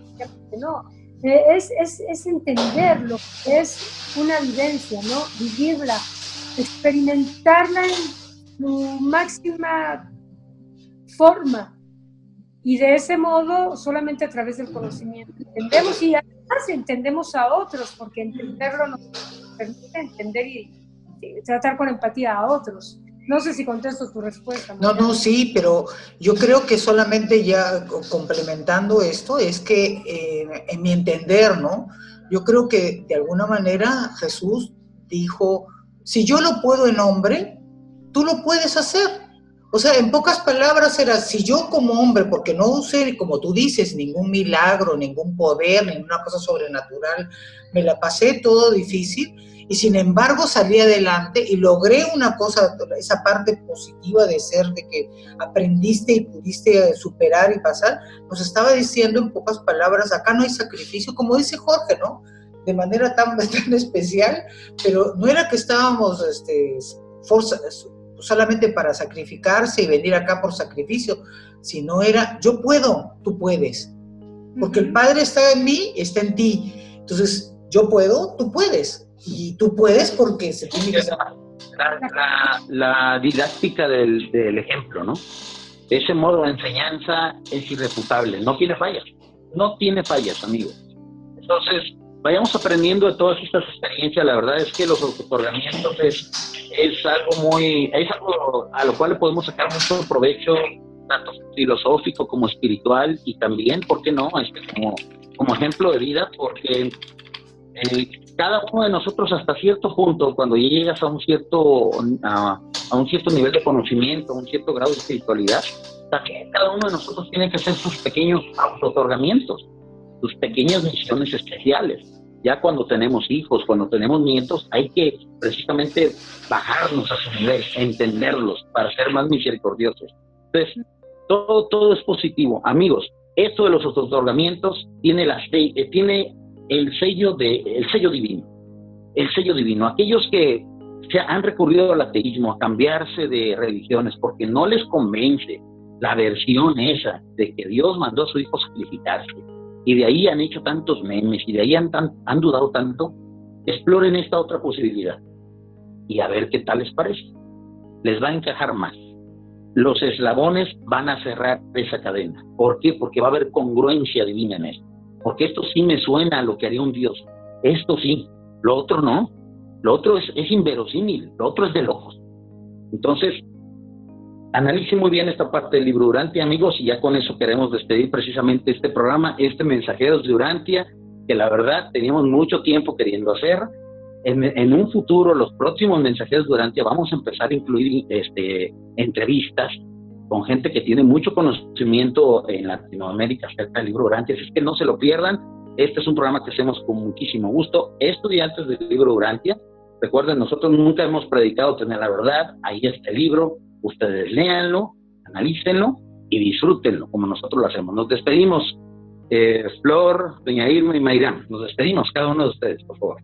no, eh, es, es, es entenderlo, es una vivencia, ¿no? Vivirla, experimentarla en su máxima forma. Y de ese modo, solamente a través del conocimiento, entendemos y además entendemos a otros, porque entenderlo nos permite entender y, tratar con empatía a otros. No sé si contesto tu respuesta. No, no, sí, pero yo creo que solamente ya complementando esto, es que eh, en mi entender, ¿no? Yo creo que de alguna manera Jesús dijo, si yo lo puedo en hombre, tú lo puedes hacer. O sea, en pocas palabras era, si yo como hombre, porque no usé, como tú dices, ningún milagro, ningún poder, ninguna cosa sobrenatural, me la pasé todo difícil y sin embargo salí adelante y logré una cosa, esa parte positiva de ser, de que aprendiste y pudiste superar y pasar, nos estaba diciendo en pocas palabras, acá no hay sacrificio, como dice Jorge, ¿no? De manera tan, tan especial, pero no era que estábamos este, solamente para sacrificarse y venir acá por sacrificio, sino era, yo puedo, tú puedes. Porque el Padre está en mí, está en ti. Entonces, yo puedo, tú puedes. Y tú puedes porque se tiene que... La, la, didáctica del, del, ejemplo, ¿no? Ese modo de enseñanza es irrefutable, no tiene fallas, no tiene fallas, amigos. Entonces, vayamos aprendiendo de todas estas experiencias. La verdad es que los otorgamientos es, es algo muy, es algo a lo cual le podemos sacar mucho provecho, tanto filosófico como espiritual, y también, ¿por qué no? Este, como, como ejemplo de vida, porque eh, cada uno de nosotros hasta cierto punto, cuando llegas a un cierto, a, un cierto nivel de conocimiento, a un cierto grado de espiritualidad, cada uno de nosotros tiene que hacer sus pequeños auto-otorgamientos sus pequeñas misiones especiales. Ya cuando tenemos hijos, cuando tenemos nietos, hay que precisamente bajarnos a su nivel, entenderlos para ser más misericordiosos. Entonces, todo, todo es positivo. Amigos, esto de los otorgamientos tiene, la, eh, tiene el, sello de, el sello divino. El sello divino. Aquellos que se han recurrido al ateísmo, a cambiarse de religiones, porque no les convence la versión esa de que Dios mandó a su hijo sacrificarse, y de ahí han hecho tantos memes y de ahí han, dudado tanto, exploren esta otra posibilidad y a ver qué tal les parece. Les va a encajar más. Los eslabones van a cerrar esa cadena. ¿Por qué? Porque va a haber congruencia divina en esto. Porque esto sí me suena a lo que haría un Dios. Esto sí, lo otro no. Lo otro es, es inverosímil, lo otro es de locos. Entonces, Analice muy bien esta parte del libro Durantia, amigos, y ya con eso queremos despedir precisamente este programa, este Mensajeros de Durantia, que la verdad teníamos mucho tiempo queriendo hacer. En, un futuro, los próximos Mensajeros Durantia, vamos a empezar a incluir este, entrevistas con gente que tiene mucho conocimiento en Latinoamérica acerca del libro Durantia, así que no se lo pierdan. Este es un programa que hacemos con muchísimo gusto. Estudiantes del libro Durantia, recuerden, nosotros nunca hemos predicado tener la verdad, ahí está el libro, Ustedes léanlo, analícenlo y disfrútenlo como nosotros lo hacemos. Nos despedimos, eh, Flor, Doña Irma y Mayrán. Nos despedimos, cada uno de ustedes, por favor.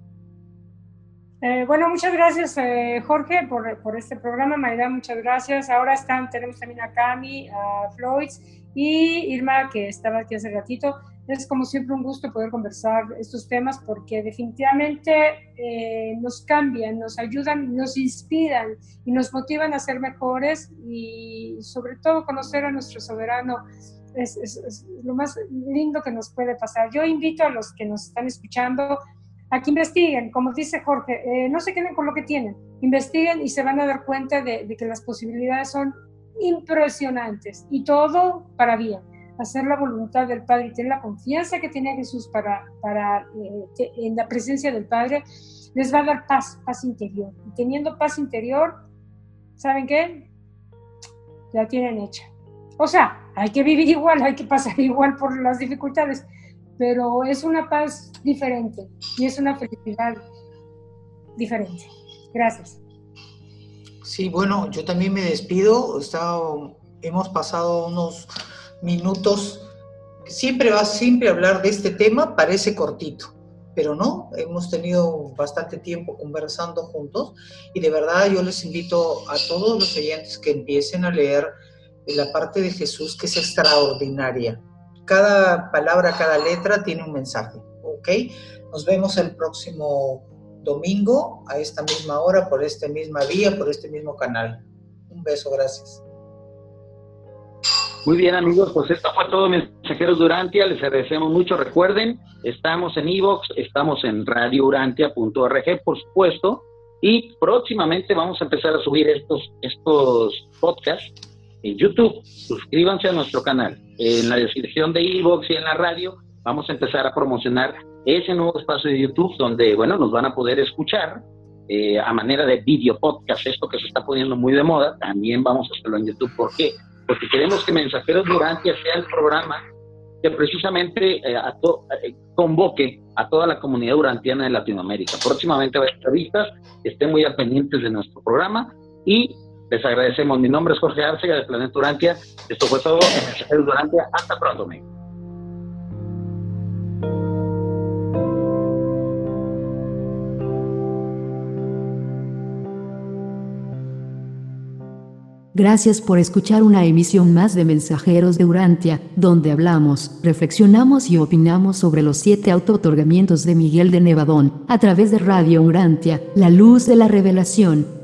Eh, bueno, muchas gracias eh, Jorge por, por, este programa, Mayrán, muchas gracias. Ahora están, tenemos también a Cami, a Floyd y Irma que estaba aquí hace ratito. Es como siempre un gusto poder conversar estos temas porque definitivamente eh, nos cambian, nos ayudan, nos inspiran y nos motivan a ser mejores y sobre todo conocer a nuestro soberano es, es, lo más lindo que nos puede pasar. Yo invito a los que nos están escuchando a que investiguen, como dice Jorge, eh, no se queden con lo que tienen, investiguen y se van a dar cuenta de, de que las posibilidades son impresionantes y todo para bien hacer la voluntad del Padre y tener la confianza que tiene Jesús para, para eh, en la presencia del Padre, les va a dar paz, paz interior. Y teniendo paz interior, ¿saben qué? La tienen hecha. O sea, hay que vivir igual, hay que pasar igual por las dificultades, pero es una paz diferente y es una felicidad diferente. Gracias. Sí, bueno, yo también me despido. hemos pasado unos minutos. Siempre va siempre hablar de este tema, parece cortito, pero no, hemos tenido bastante tiempo conversando juntos y de verdad yo les invito a todos los oyentes que empiecen a leer la parte de Jesús que es extraordinaria. Cada palabra, cada letra tiene un mensaje, ¿ok? Nos vemos el próximo domingo a esta misma hora, por esta misma vía, por este mismo canal. Un beso, gracias. Muy bien amigos, pues esto fue todo Mensajeros de Urantia, les agradecemos mucho, recuerden, estamos en Evox, estamos en radiourantia.org, por supuesto, y próximamente vamos a empezar a subir estos, estos podcasts en YouTube. Suscríbanse a nuestro canal. En la descripción de Evox y en la radio vamos a empezar a promocionar ese nuevo espacio de YouTube donde, bueno, nos van a poder escuchar eh, a manera de video podcast, esto que se está poniendo muy de moda, también vamos a hacerlo en YouTube. ¿Por qué? Porque queremos que Mensajeros Durante sea el programa que precisamente eh, eh, convoque a toda la comunidad durantiana de Latinoamérica. Próximamente va a entrevistas, estén muy al pendientes de nuestro programa y les agradecemos. Mi nombre es Jorge Arcega de Planeta Durantia. Esto fue todo en Mensajeros Durantia. Hasta pronto, amigos. Gracias por escuchar una emisión más de Mensajeros de Urantia, donde hablamos, reflexionamos y opinamos sobre los siete auto-otorgamientos de Miguel de Nevadón, a través de Radio Urantia, la luz de la revelación.